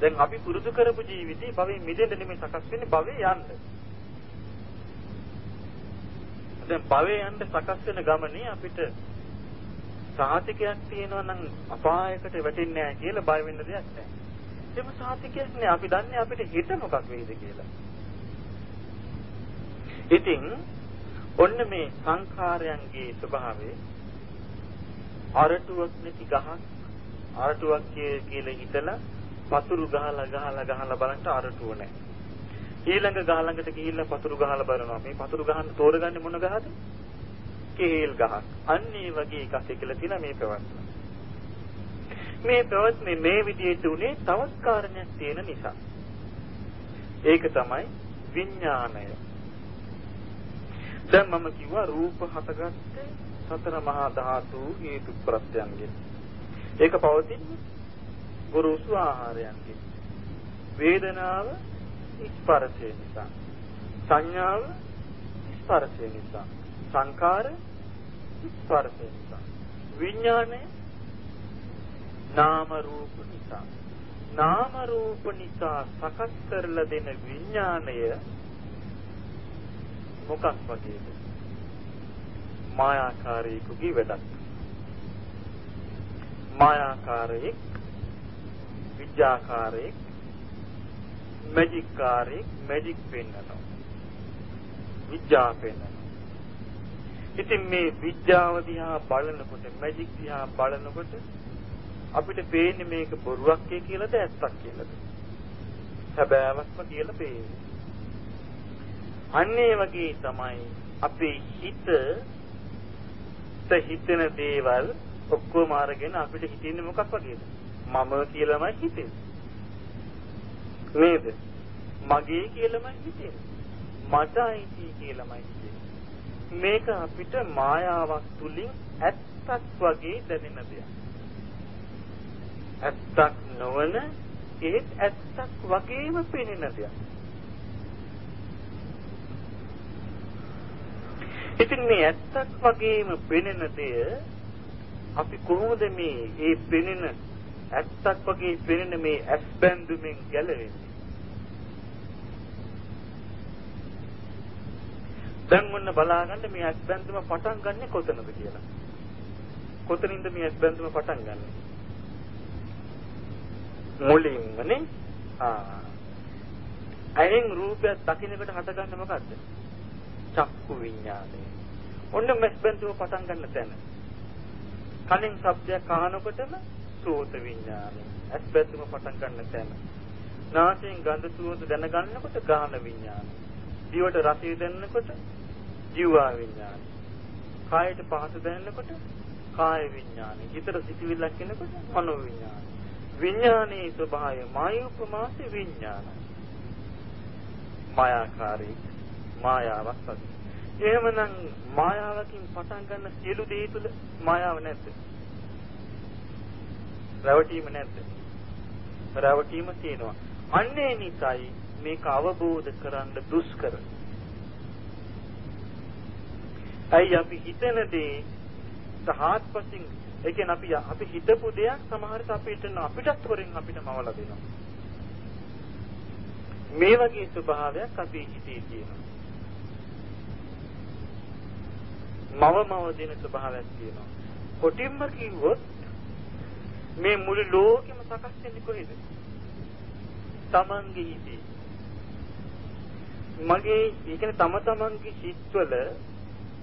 A: දැන් අපි පුරුදු කරපු ජීවිතේ භවයේ මිදෙන්න නෙමෙයි සකස් වෙන්නේ භවයේ යන්න. දැන් භවයේ යන්න සකස් වෙන ගමනේ අපිට සාතිකයක් තියෙනවා නම් අපායකට වැටෙන්නේ නැහැ කියලා බය වෙන්න දෙයක් නැහැ. එහෙම සාතිකයක් නෑ. අපි දන්නේ අපිට හිත මොකක් වෙයිද කියලා. ඉතින් ඔන්න මේ සංඛාරයන්ගේ ස්වභාවය අරටුවක් නැති ගහක් අරටුවක් කියලා හිතලා පතුරු ගහලා ගහලා ගහලා බලන්න අරටුව නැහැ. ඊළඟ ගහ ළඟට ගිහිල්ලා පතුරු ගහලා බලනවා. මේ පතුරු ගහන්න තෝරගන්නේ මොන ගහද? කේල් ගහක්. අන්න ඒ වගේ එකක් කියලා තියෙන මේ පැවැත්ම. මේ පැවැත්මේ මේ විදිහට උනේ තවත් කාරණයක් තියෙන නිසා. ඒක තමයි විඥාණය. දැන් මම කිව්වා රූප හටගත්තේ සතර මහා ධාතු හේතු ප්‍රත්‍යයන්ගෙන්. ඒක පවතින්නේ ගුරුසු ආහාරයන්ගෙන්. වේදනාව ස්පර්ශය නිසා. සංඥාව ස්පර්ශය නිසා. සංකාර ස්පර්ශය නිසා. විඥානය නාම රූප නිසා. නාම රූප නිසා සකස් කරලා දෙන විඥාණය මොකක් වගේද? මායාකාරීකුගේ වැඩක්. මායාකාරයෙක් විද්‍යාකාරයෙක් මැජික් කාරයෙක් මැජික් පෙන්වනවා. විද්‍යාව පෙන්වනවා. ඉතින් මේ විද්‍යාව දිහා බලනකොට මැජික් දිහා බලනකොට අපිට පේන්නේ මේක බොරුවක් කියලාද ඇත්තක් කියලාද? හැබෑවක්ම කියලා පේන්නේ. අන්නේ වගේ තමයි අපේ හිත හිතෙන දේවල් ඔක්කොම අරගෙන අපිට හිතෙන්නේ මොකක් වගේද? මම කියලාමයි හිතෙන්නේ. නේද? මගේ කියලාමයි හිතෙන්නේ. මට අයිති කියලාමයි හිතෙන්නේ. මේක අපිට මායාවක් තුලින් ඇත්තක් වගේ දැනෙන දෙයක්. ඇත්තක් නොවන ඒත් ඇත්තක් වගේම පෙනෙන දෙයක්. ඉතින් මේ ඇත්තක් වගේම පෙනෙන දෙය අපි කොහොමද මේ ඒ පෙනෙන ඇත්තක් වගේ පෙනෙන මේ ඇස් බැඳුමින් ගැලවෙන්නේ? දැන් මොන්න බලාගන්න මේ ඇස් බැඳුම පටන් ගන්නෙ කොතනද කියලා. කොතනින්ද මේ ඇස් බැඳුම පටන් ගන්නෙ? මුලින්මනේ ආ අයින් රූපයක් දකින්නකට හටගන්න මොකද්ද? චක්කු විඥානය. ඔන්න මෙස් බඳුව පටන් ගන්න තැන. කලින් ශබ්දයක් අහනකොටම සෝත විඥානය. ඇස් බඳුව පටන් ගන්න තැන. නාසයෙන් ගඳ සුවඳ දැනගන්නකොට ගාන විඥානය. දිවට රසය දැනෙනකොට ජීවා විඥානය. කායට පහස දැනෙනකොට කාය විඥානය. හිතට සිතිවිල්ලක් එනකොට මනෝ විඥානය. විඥානයේ ස්වභාවය මායුපමාස විඥාන. මායාකාරී මායාවක් වගේ. එහෙමනම් මායාවකින් පටන් ගන්න සියලු දේ තුළ මායාව නැද්ද? රැවටීම නැද්ද? රැවටීම තියෙනවා. අන්නේ නිසායි මේක අවබෝධ කරන්න දුෂ්කර. අයි අපි හිතන දේ සහත්පසින් ඒ කියන්නේ අපි අපි හිතපු දෙයක් සමහරට අපිට අපිටත් හොරෙන් අපිට මවලා දෙනවා. මේ වගේ ස්වභාවයක් අපේ හිතේ තියෙනවා. මව මව දෙන ස්වභාවයක් තියෙනවා. කොටින්ම කිව්වොත් මේ මුළු ලෝකෙම සකස් වෙන්නේ කොහෙද? තමන්ගේ හිතේ. මගේ ඒ කියන්නේ තම තමන්ගේ හිතවල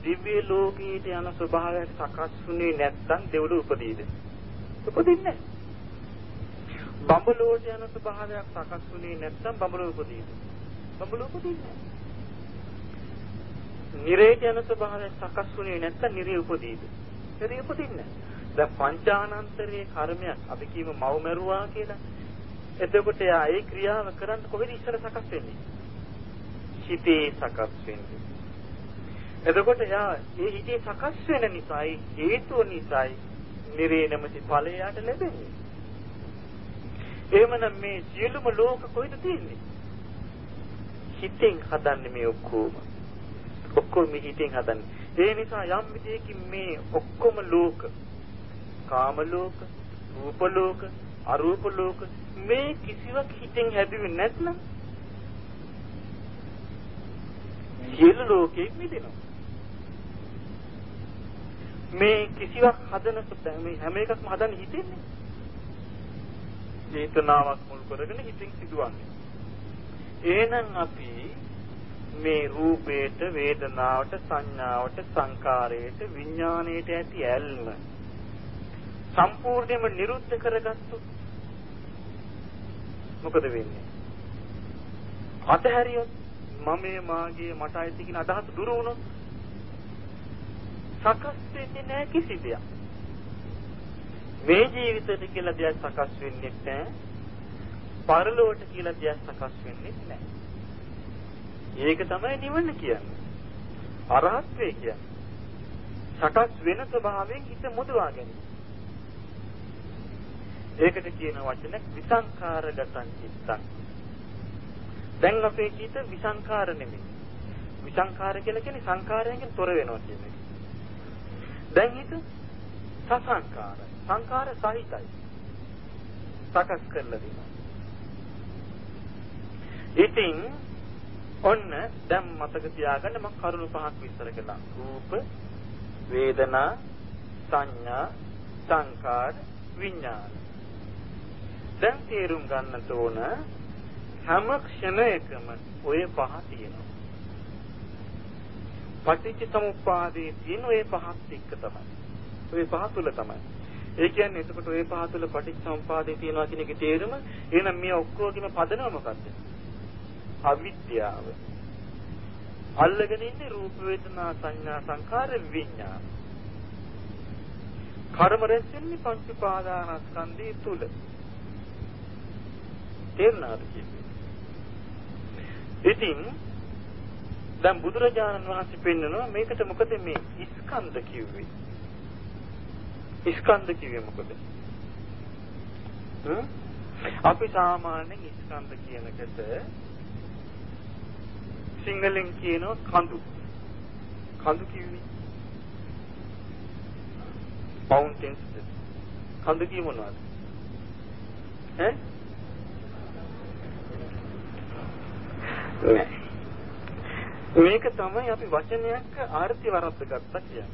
A: දිව්‍ය ලෝකයට යන ස්වභාවයක් සකස් වුණේ නැත්නම් දෙවලු උපදීද? උපදින්නේ නැහැ. බඹලෝට යන ස්වභාවයක් සකස් වුණේ නැත්නම් බඹලෝ උපදීද? බඹලෝ උපදින්නේ නැහැ. නිරේට යන ස්වභාවයක් සකස් වුණේ නැත්නම් නිරේ උපදීද? නිරේ උපදින්නේ නැහැ. දැන් පංචානන්තරයේ කර්මයක් අපි කියමු මව් මරුවා කියලා. එතකොට එයා ඒ ක්‍රියාව කරන්න කොහෙද ඉස්සර සකස් වෙන්නේ? හිතේ සකස් වෙන්නේ. එතකොට එයා ඒ හිතේ සකස් වෙන නිසායි හේතුව නිසායි නිරේ නැමැති ඵලයට ලැබෙන්නේ. එහෙමනම් මේ සියලුම ලෝක කොහෙද තියෙන්නේ? හිතෙන් හදන්නේ මේ ඔක්කොම. ඔක්කොම මේ හිතෙන් හදන්නේ. ඒ නිසා යම් විදියකින් මේ ඔක්කොම ලෝක කාම ලෝක, රූප ලෝක, අරූප ලෝක මේ කිසිවක් හිතෙන් හැදුවේ නැත්නම් සියලු ලෝකෙ මිදෙනවා. මේ කිසිවක් හදන මේ හැම එකක්ම හදන්න හිතෙන්නේ. චේතනාවක් මුල් කරගෙන හිතින් සිදුවන්නේ. එහෙනම් අපි මේ රූපේට, වේදනාවට, සංඥාවට, සංකාරයට, විඥාණයට ඇති ඇල්ම සම්පූර්ණයෙන්ම නිරුද්ධ කරගත්තොත් මොකද වෙන්නේ? අතහැරියොත් මම මාගේ මට අයිති කියන අදහස දුරු වුණොත් සකස් වෙන්නේ නැහැ කිසි දෙයක්. මේ ජීවිතේ කියලා දෙයක් සකස් වෙන්නේ නැහැ. පරලෝට කියලා දෙයක් සකස් වෙන්නේ නැහැ. ඒක තමයි නිවන කියන්නේ. අරහත් වේ කියන්නේ. සකස් වෙන ස්වභාවයෙන් හිත මුදවා ගැනීම. ඒකට කියන වචන විසංකාරගතං චිත්තං. දැන් අපේ හිත විසංකාර නෙමෙයි. විසංකාර කියලා කියන්නේ සංකාරයෙන් තොර වෙනවා කියන එක. දැන් හිත සසංකාර සංකාර සහිතයි. සකස් කරලා දෙනවා. ඉතින් ඔන්න දැන් මතක තියාගන්න මම කරුණු පහක් විස්තර කළා. රූප වේදනා සංඥා සංකාර විඥාන. දැන් තේරුම් ගන්නට ඕන හැම ක්ෂණයකම ඔය පහ තියෙනවා. පටිච්ච සමුප්පාදයේ තියෙන ඔය පහත් එක්ක තමයි. ඔය පහ තුල තමයි. ඒ කියන්නේ එතකොට ඔය පහ තුල පටිච්ච සමුප්පාදයේ තියෙනවා කියන එකේ තේරුම එහෙනම් මේ ඔක්කොගේම පදනම මොකද්ද? අවිද්‍යාව. අල්ලගෙන ඉන්නේ රූප වේදනා සංඥා සංකාර විඥාන. කර්ම රැස් වෙන්නේ පංච පාදානස්කන්ධය තුල. තේරුණාද කියන්නේ? ඉතින් දැන් බුදුරජාණන් වහන්සේ පෙන්නනවා මේකට මොකද මේ ස්කන්ධ කිව්වේ? ස්කන්ධ කිව්වේ මොකද? අපි සාමාන්‍යයෙන් ස්කන්ධ කියනකට සිංහලෙන් කියනවා කඳු. කඳු කිව්වේ mountains කඳු කිය මොනවද? ඈ? නෑ. මේක තමයි අපි වචනයක් ආර්ථි වරද්ද ගත්තා කියන්නේ.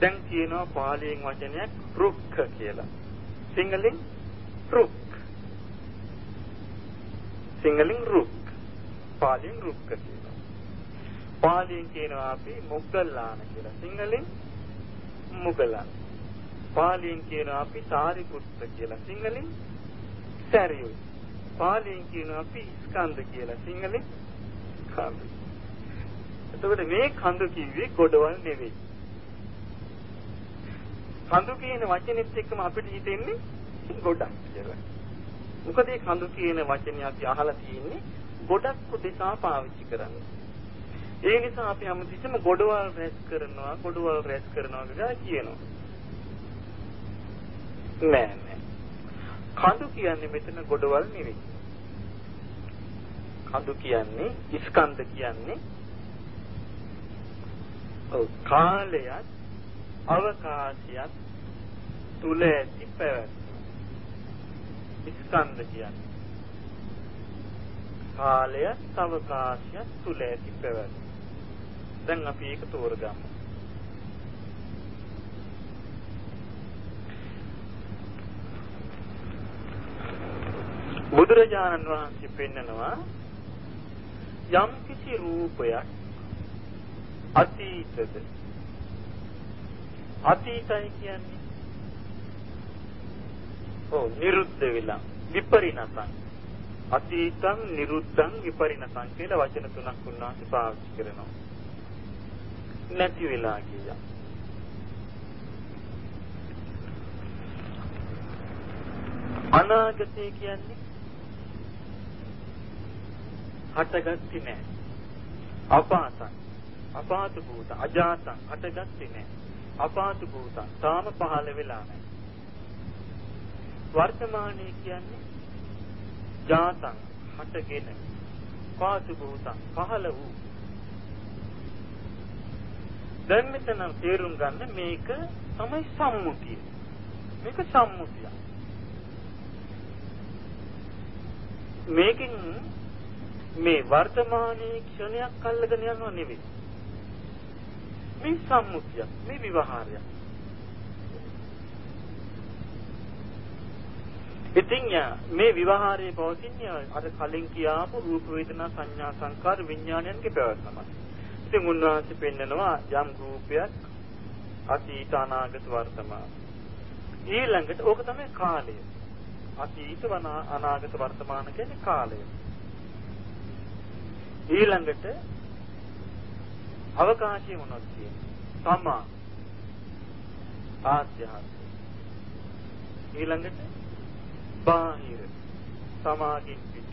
A: දැන් කියනවා පාලියෙන් වචනයක් රුක්ඛ කියලා. සිංහලෙන් රුක්. සිංහලෙන් රුක්. පාලියෙන් රුක්ඛ කියනවා. පාලියෙන් කියනවා අපි මොග්ගල්ලාන කියලා. සිංහලෙන් මුගලන්. පාලියෙන් කියනවා අපි සාරිපුත්ත කියලා. සිංහලෙන් සැරියුත්. පාලියෙන් කියනවා අපි ස්කන්ධ කියලා. සිංහලෙන් කඳු. එතකොට මේ කඳු කිව්වේ ගොඩවල් නෙවෙයි. කඳු කියන වචනේත් එක්කම අපිට හිතෙන්නේ ගොඩක් කියලා. මොකද මේ කඳු කියන වචනේ අපි අහලා තියෙන්නේ ගොඩක් උදෙසා පාවිච්චි කරන්නේ. ඒ නිසා අපි හැමතිස්සෙම ගොඩවල් රැස් කරනවා ගොඩවල් රැස් කරනවා කියලා කියනවා. නෑ නෑ. කඳු කියන්නේ මෙතන ගොඩවල් නෙවෙයි. කඳු කියන්නේ ස්කන්ධ කියන්නේ. ඔව් කාලයත් අවකාශයත් තුල ඇති පැවැත්ම. ස්කන්ධ කියන්නේ. කාලයත් අවකාශයත් තුල ඇති පැවැත්ම. දැන් අපි ඒක තෝරගමු. බුදුරජාණන් වහන්සේ පෙන්නනවා යම් කිසි රූපයක් අතීතද? අතීතයි කියන්නේ? ඔව් නිරුද්ධ වෙලා විපරිණතං අතීතං නිරුද්ධං විපරිණතං කියලා වචන තුනක් උන්වහන්සේ පාවිච්චි කරනවා. නැති වෙලා කියලා අනාගතය කියන්නේ හටගත්තේ නැහැ. අපාතං අපාත භූත අජාතං හටගත්තේ නැහැ. අපාත භූතං තාම පහළ වෙලා නැහැ. වර්තමානයේ කියන්නේ ජාතං හටගෙන පාතු භූතං පහළ වූ දැන් මෙතන තේරුම් ගන්න මේක තමයි සම්මුතිය. මේක සම්මුතිය. මේකෙන් මේ වර්තමානයේ ක්ෂණයක් අල්ලගෙන යනවා නෙවෙයි. මේ සම්මුතිය, මේ විවහාරය. ඉතින් මේ විවහාරයේ පවතින්නේ අර කලින් කියාපු රූප වේදනා සංඥා සංකාර විඥානයන්ගේ පැවැත්මයි. ඉතින් උන්වහන්සේ පෙන්නනවා යම් රූපයක් අතීත අනාගත වර්තමාන. ඊළඟට ඕක තමයි කාලය. අතීත අනාගත වර්තමාන කියන්නේ කාලය. ඊළඟට අවකාශය මොනවද කියන්නේ? තමා ආත්‍යහාත්‍ය. ඊළඟට බාහිර සමාගින් පිට.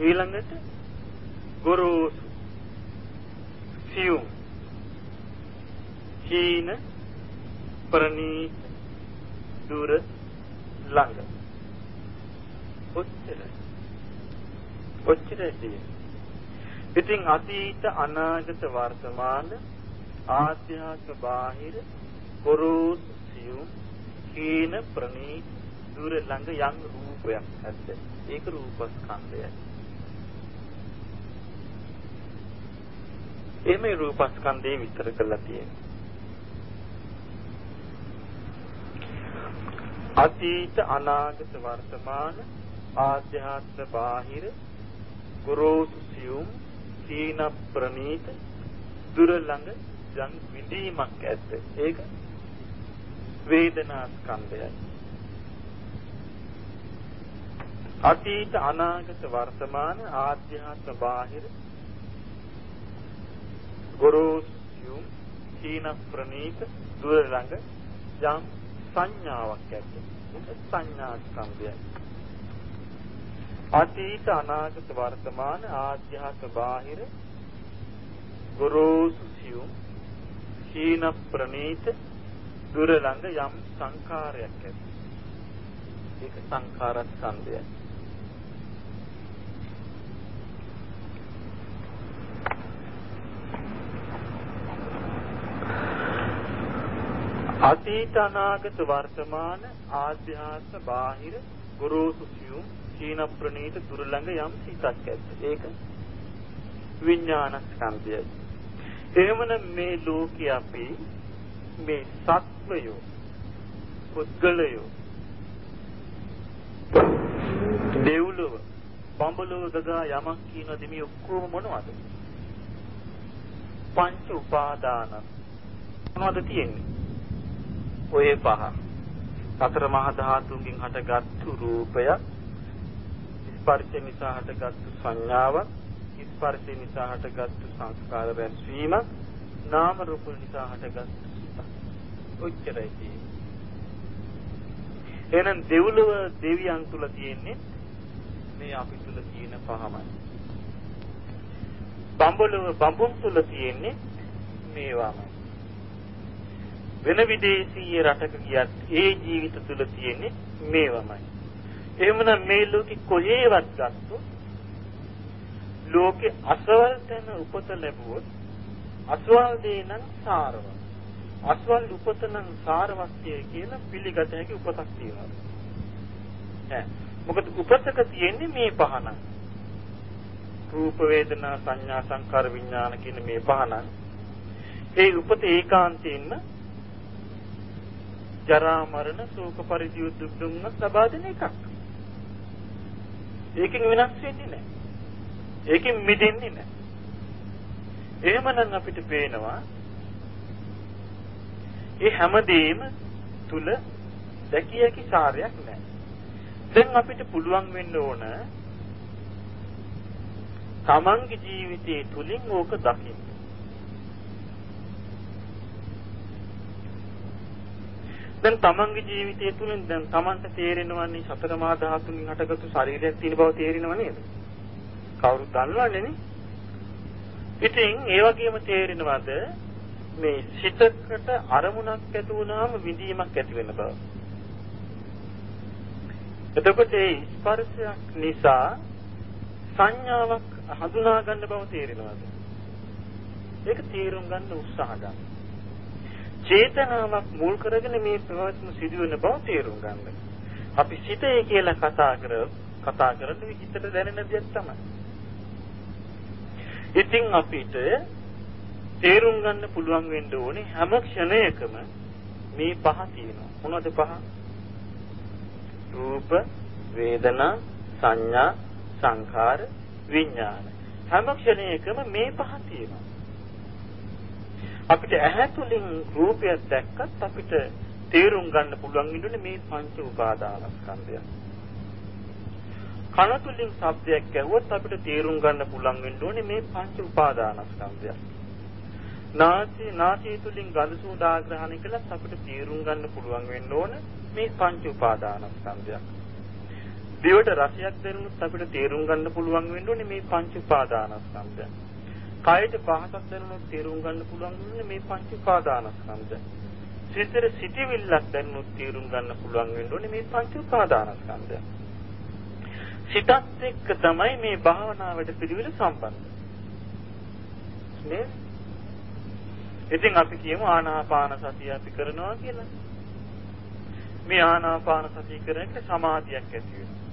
A: ඊළඟට ගුරුසු සියුම් හීන ප්‍රනීත දුර ළඟ ඔච්චරයි ඔච්චරයි ඉතින් අතීත අනාගත වර්තමාන ආධ්‍යාත්ම බාහිර කුරුස් සියුම් කීන ප්‍රණී දුර ළඟ යම් රූපයක් ඇද්ද? ඒක රූපස්කන්ධයයි. එමේ රූපස්කන්ධය විස්තර කරලා තියෙනවා. අතීත අනාගත වර්තමාන ආධ්‍යාත්ම බාහිර ගුරුසු සියුම් සීන ප්‍රනීත දුර ළඟ යම් විඳීමක් ඇද්ද ඒක වේදනා ස්කන්ධයයි අතීත අනාගත වර්තමාන ආධ්‍යාත්ම බාහිර ගුරුසු සීන ප්‍රනීත දුර ළඟ යම් සංඥාවක් ඇද්ද ඒක සංඥා ස්කන්ධයයි අතීත අනාගත වර්තමාන ආධ්‍යාත්ම බාහිර ගුරුසු සියුම් සීන ප්‍රනීත දුර ළඟ යම් සංකාරයක් ඇති. ඒක සංඛාර ස්කන්ධයයි. අතීත අනාගත වර්තමාන ආධ්‍යාත්ම බාහිර ගුරුසු සියුම් සීන ප්‍රනීත දුර ළඟ යම් සිතක් ඇද්ද. ඒක විඥාන ස්කන්ධයයි. එහෙමනම් මේ ලෝකේ අපි මේ සත්වයෝ පුද්ගලයෝ දෙව්ලොව බඹලොව දගා යමක් කියනද මේ ඔක්කොම මොනවද? පංච උපාදාන මොනවද තියෙන්නේ? ඔය පහ. සතර මහා ධාතුන්ගෙන් හටගත්තු රූපය ස්පර්ශ නිසා හටගත්තු සංඥාවක් ස්පර්ශ නිසා හටගත්තු සංස්කාර රැස්වීම නාම රූප නිසා හටගත්තු සිත. ඔච්චරයි තියෙන්නේ. එහෙනම් දෙව්ලොව දෙවියන් තුල තියෙන්නේ මේ අපි තුල තියෙන පහමයි. බඹලොව බඹුන් තුල තියෙන්නේ මේවාමයි. වෙන විදේශීය රටක ගියත් ඒ ජීවිත තුල තියෙන්නේ මේවමයි. එහෙමනම් මේ ලෝකෙ කොහේවත් ගත්තොත් ලෝකේ අසවල් තැන උපත ලැබුවොත් අසවල් දේ නම් සාරවත්. අසවල් උපත නම් සාරවත්ය කියලා පිළිගත හැකි උපතක් තියෙනවා. ඈ මොකද උපතක තියෙන්නේ මේ පහන. රූප වේදනා සංඥා සංකාර විඥාන කියන මේ පහන. ඒ උපත ඒකාන්තයෙන්ම ජරා මරණ ශෝක පරිදි දුක් දුම්නස් ලබා දෙන එකක්. ඒකෙන් වෙනස් වෙන්නේ නැහැ. ඒකෙන් මිදෙන්නේ නැහැ. එහෙමනම් අපිට පේනවා ඒ හැමදේම තුල දැකිය හැකි සාරයක් නැහැ. දැන් අපිට පුළුවන් වෙන්න ඕන තමන්ගේ ජීවිතයේ තුලින් ඕක දකින්න. දැන් තමන්ගේ ජීවිතය තුළින් දැන් තමන්ට තේරෙනවන්නේ සතර මහා ධාතුන්ගෙන් හටගත්තු ශරීරයක් තියෙන බව තේරෙනව නේද? කවුරුත් දන්නවන්නේ නේ. ඉතින් ඒ වගේම තේරෙනවද මේ සිතකට අරමුණක් ඇති වුණාම විඳීමක් ඇති වෙන බව. එතකොට ඒ ස්පර්ශයක් නිසා සංඥාවක් හඳුනා ගන්න බව තේරෙනවද? ඒක තේරුම් ගන්න උත්සාහ ගන්න. චේතනාවක් මුල් කරගෙන මේ ප්‍රවත්ම සිදුවෙන බව තේරුම් ගන්න. අපි සිතේ කියලා කතා කර කතා කරන්නේ හිතට දැනෙන දෙයක් තමයි. ඉතින් අපිට තේරුම් ගන්න පුළුවන් වෙන්න ඕනේ හැම ක්ෂණයකම මේ පහ තියෙනවා. මොනවද පහ? රූප, වේදනා, සංඥා, සංඛාර, විඥාන. හැම ක්ෂණයකම මේ පහ තියෙනවා. අපිට ඇහැ තුලින් රූපයක් දැක්කත් අපිට තේරුම් ගන්න පුළුවන් ඉන්නේ මේ පංච උපාදානස්කන්ධය. කන තුලින් ශබ්දයක් ඇහුවොත් අපිට තේරුම් ගන්න පුළුවන් වෙන්න ඕනේ මේ පංච උපාදානස්කන්ධය. නාසය නාසය තුලින් ගඳ සුවඳ ආග්‍රහණය කළත් අපිට තේරුම් ගන්න පුළුවන් වෙන්න ඕන මේ පංච උපාදානස්කන්ධය. දිවට රසයක් දැනුනොත් අපිට තේරුම් ගන්න පුළුවන් වෙන්න ඕනේ මේ පංච උපාදානස්කන්ධය. කයට පහසක් දැනුනොත් තේරුම් ගන්න පුළුවන් වෙන්නේ මේ පංච උපාදානස්කන්ධය. සිතේ සිටිවිල්ලක් දැනුනොත් තේරුම් ගන්න පුළුවන් වෙන්න ඕනේ මේ පංච උපාදානස්කන්ධය. සිතත් එක්ක තමයි මේ භාවනා වැඩ පිළිවෙල සම්බන්ධ. නේද? ඉතින් අපි කියමු ආනාපාන සතිය අපි කරනවා කියලා. මේ ආනාපාන සතිය කරනකොට සමාධියක් ඇති වෙනවා.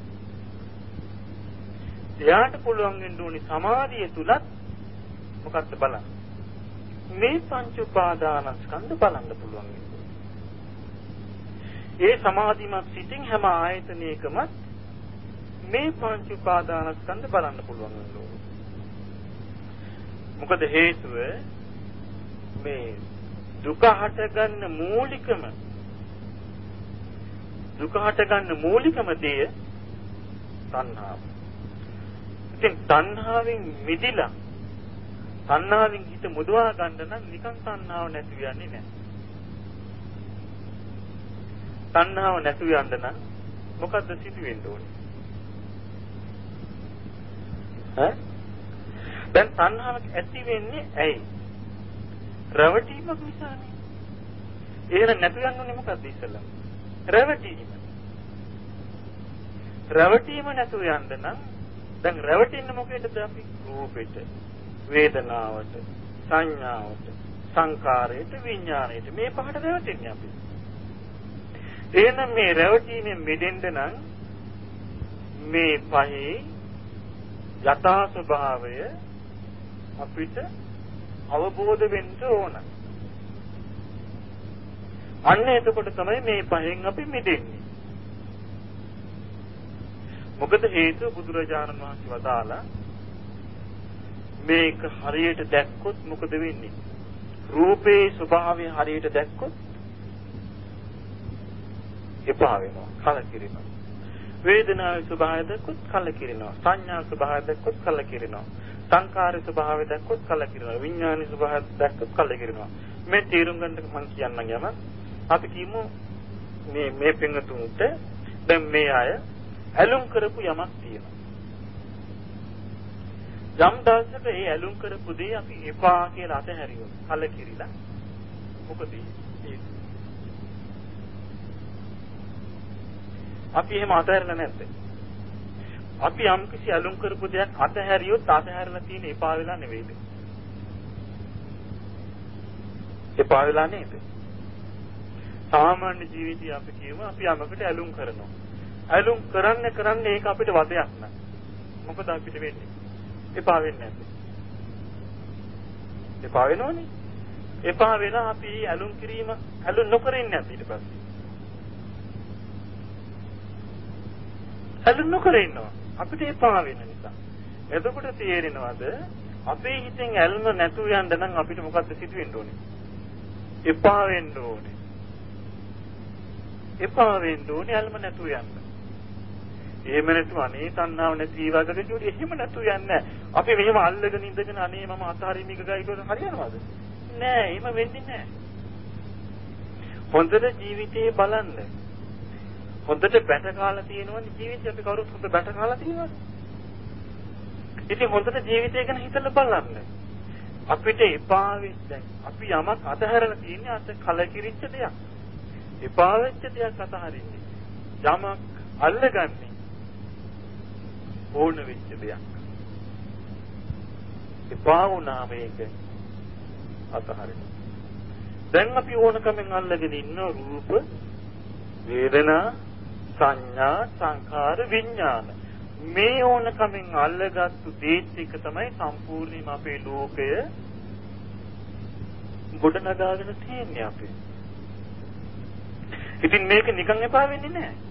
A: එයාට පුළුවන් වෙන්න ඕනි සමාධිය තුලත් මොකක්ද බලන්න. මේ පංච උපාදානස්කන්ධ බලන්න පුළුවන්. ඒ සමාධිමත් සිතින් හැම ආයතනයකම මේ පංච උපාදානස්කන්ධ බලන්න පුළුවන් වෙනවා. මොකද හේතුව මේ දුක හටගන්න මූලිකම දුක හටගන්න මූලිකම දේ තණ්හාව. ඉතින් තණ්හාවෙන් මිදිලා තණ්හාවෙන් හිත මුදවා ගන්න නම් නිකන් තණ්හාව නැති වෙන්නේ නැහැ. තණ්හාව නැති යන්න නම් මොකද්ද සිදු වෙන්න ඕනේ? ඈ? දැන් තණ්හාවක් ඇති වෙන්නේ ඇයි? රැවටීමක් නිසානේ. එහෙනම් නැතු යන්න ඕනේ මොකද්ද ඉස්සෙල්ලා? රැවටීම. රැවටීම නැතුව යන්න නම් දැන් රැවටෙන්නේ මොකේද අපි? රූපෙට, වේදනාවට, සංඥාවට, සංකාරයට, විඥාණයට මේ පහට රැවටෙන්නේ අපි. එහෙනම් මේ රැවටීමෙන් මිදෙන්න නම් මේ පහේ යථා ස්වභාවය අපිට අවබෝධ වෙන්න ඕන. අන්න එතකොට තමයි මේ පහෙන් අපි මිදෙන්නේ. මොකද හේතුව බුදුරජාණන් වහන්සේ වදාලා මේක හරියට දැක්කොත් මොකද වෙන්නේ? රූපේ ස්වභාවය හරියට දැක්කොත් එපා වෙනවා, කලකිරෙනවා. වේදනාවේ ස්වභාවය දැක්කොත් කලකිරෙනවා. සංඥා ස්වභාවය දැක්කොත් කලකිරෙනවා. සංකාර ස්වභාවය දැක්කොත් කලකිරෙනවා. විඥානයේ ස්වභාවය දැක්කොත් කලකිරෙනවා. මේ තේරුම් ගන්න මම කියන්නම් යම අපි කියමු මේ මේ පින්තුන්ට දැන් මේ අය ඇලුම් කරපු යමක් තියෙනවා. යම් දවසක ඒ ඇලුම් කරපු දේ අපි එපා කියලා අතහැරියොත් කලකිරිලා මොකද අපි එහෙම අතහැරලා නැද්ද? අපි යම් කිසි ඇලුම් කරපු දෙයක් අතහැරියොත් අතහැරලා තියෙන එපා වෙලා නෙවෙයිද? එපා වෙලා නේද? සාමාන්‍ය ජීවිතය අපි කියමු අපි යමකට ඇලුම් කරනවා. ඇලුම් කරන්න කරන්න ඒක අපිට වදයක් නෑ. මොකද අපිට වෙන්නේ? එපා වෙන්නේ නැද්ද? එපා වෙනවනේ. එපා වෙලා අපි ඇලුම් කිරීම ඇලුම් නොකර ඉන්නේ නැද්ද ඊට පස්සේ? ඇලුම් නොකර ඉන්නවා. අපිට එපා වෙන නිසා. එතකොට තේරෙනවද අපේ හිතෙන් ඇල්ම නැතුව යන්න නම් අපිට මොකද්ද සිදු වෙන්න ඕනේ? එපා වෙන්න ඕනේ. එපා වෙන්න ඕනේ ඇල්ම නැතුව යන්න. එහෙම නැතුව අනේ තණ්හාව නැති වගේ කිව්වොත් එහෙම නැතුව යන්නේ අපි මෙහෙම අල්ලගෙන ඉඳගෙන අනේ මම අතහරින්න එක ගයි කියලා හරියනවද? නෑ එහෙම වෙන්නේ නෑ. හොඳට ජීවිතේ බලන්න. හොඳට බැට කාලා තියෙනවනේ ජීවිතේ අපි කවුරුත් හොඳ බැට කාලා තියෙනවනේ. ඉතින් හොඳට ජීවිතය ගැන හිතලා බලන්න. අපිට එපා වෙච්ච අපි යමක් අතහැරලා තියෙන්නේ අත කලකිරිච්ච දෙයක්. එපා වෙච්ච දෙයක් අතහරින්නේ. යමක් අල්ලගන්නේ ඕන වෙච්ච දෙයක්. එපා වුණා මේක අතහරින්න. දැන් අපි ඕනකමෙන් අල්ලගෙන ඉන්න රූප වේදනා සංඥා සංකාර විඥාන මේ ඕනකමෙන් අල්ලගත්තු දේත් එක තමයි සම්පූර්ණයෙන්ම අපේ ලෝකය ගොඩනගාගෙන තියෙන්නේ අපි. ඉතින් මේක නිකන් එපා වෙන්නේ නැහැ.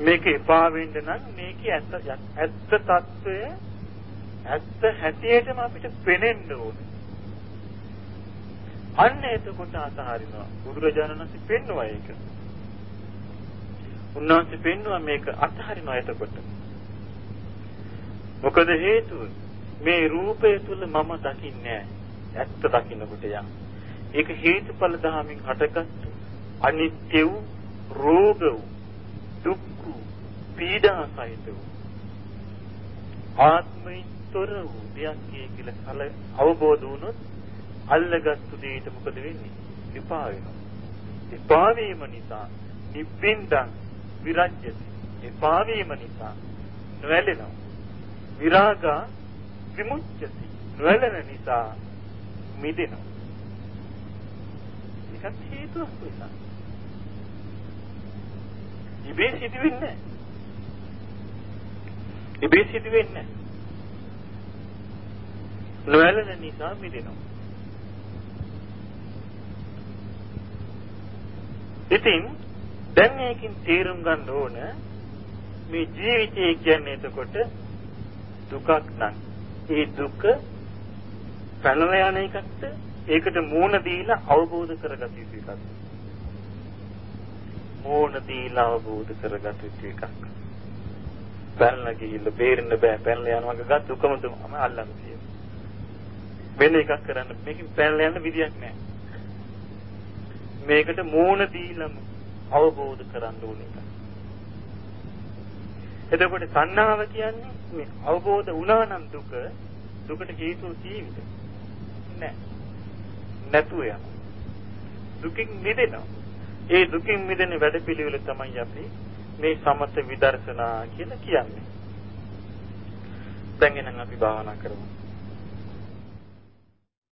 A: මේක එපා වෙන්න නම් මේකේ ඇත්ත ඇත්ත తত্ত্বය ඇත්ත හැටියටම අපිට පෙනෙන්න ඕනේ. අන්න එතකොට අතහරිනවා. බුදුරජාණන් වහන්සේ පෙන්වුවා ඒක. උන්වහන්සේ පෙන්වුවා මේක අත්හරිනවා එතකොට. මොකද හේතුව මේ රූපය තුල මම දකින්නේ ඇත්ත දකින්නකොට යම්. ඒක හේතුඵල ධාමින් හටගත්තු අනිත්‍ය වූ රෝග වූ දුක් වූ පීඩා සහිත වූ ආත්මයිතර වූ දෙයක් කියලා කල අවබෝධ වුණොත් අල්ලගත්තු දෙයට මොකද වෙන්නේ? විපා වෙනවා. විපා වීම නිසා නිබ්බින්දං විරජ්‍යති. එපා වීම නිසා නොඇලෙනවා. විරාගා විමුච්ඡති. නොඇලෙන නිසා මිදෙනවා. ඒකත් හේතුවක් නිසා. ඉබේ සිදුවෙන්නේ නැහැ. ඉබේ සිදුවෙන්නේ නැහැ. නොඇලෙන නිසා මිදෙනවා. ඉතින් දැන් මේකෙන් තේරුම් ගන්න ඕන මේ ජීවිතය කියන්නේ එතකොට දුකක් නම්. ඒ දුක පැනලා යන එකක්ද? ඒකට මූණ දීලා අවබෝධ කරගත යුතු එකක්ද? මූණ දීලා අවබෝධ කරගත යුතු එකක්. පැනලා ගිහිල්ලා බේරෙන්න බෑ. පැනලා යනවා ගගත් දුකම දුමම අල්ලන්න තියෙනවා. වෙන එකක් කරන්න මේකෙන් පැනලා යන්න විදියක් නැහැ මේකට මූණ දීලම අවබෝධ කරගන්න ඕන එක. එතකොට සංනාව කියන්නේ මේ අවබෝධ වුණා නම් දුක දුකට හේතුව ජීවිත නෑ. නැතුව යන. දුකින් මිදෙනවා. ඒ දුකින් මිදෙන වැඩපිළිවෙල තමයි අපි මේ සමත විදර්ශනා කියලා කියන්නේ. දැන් එහෙනම් අපි භාවනා කරමු.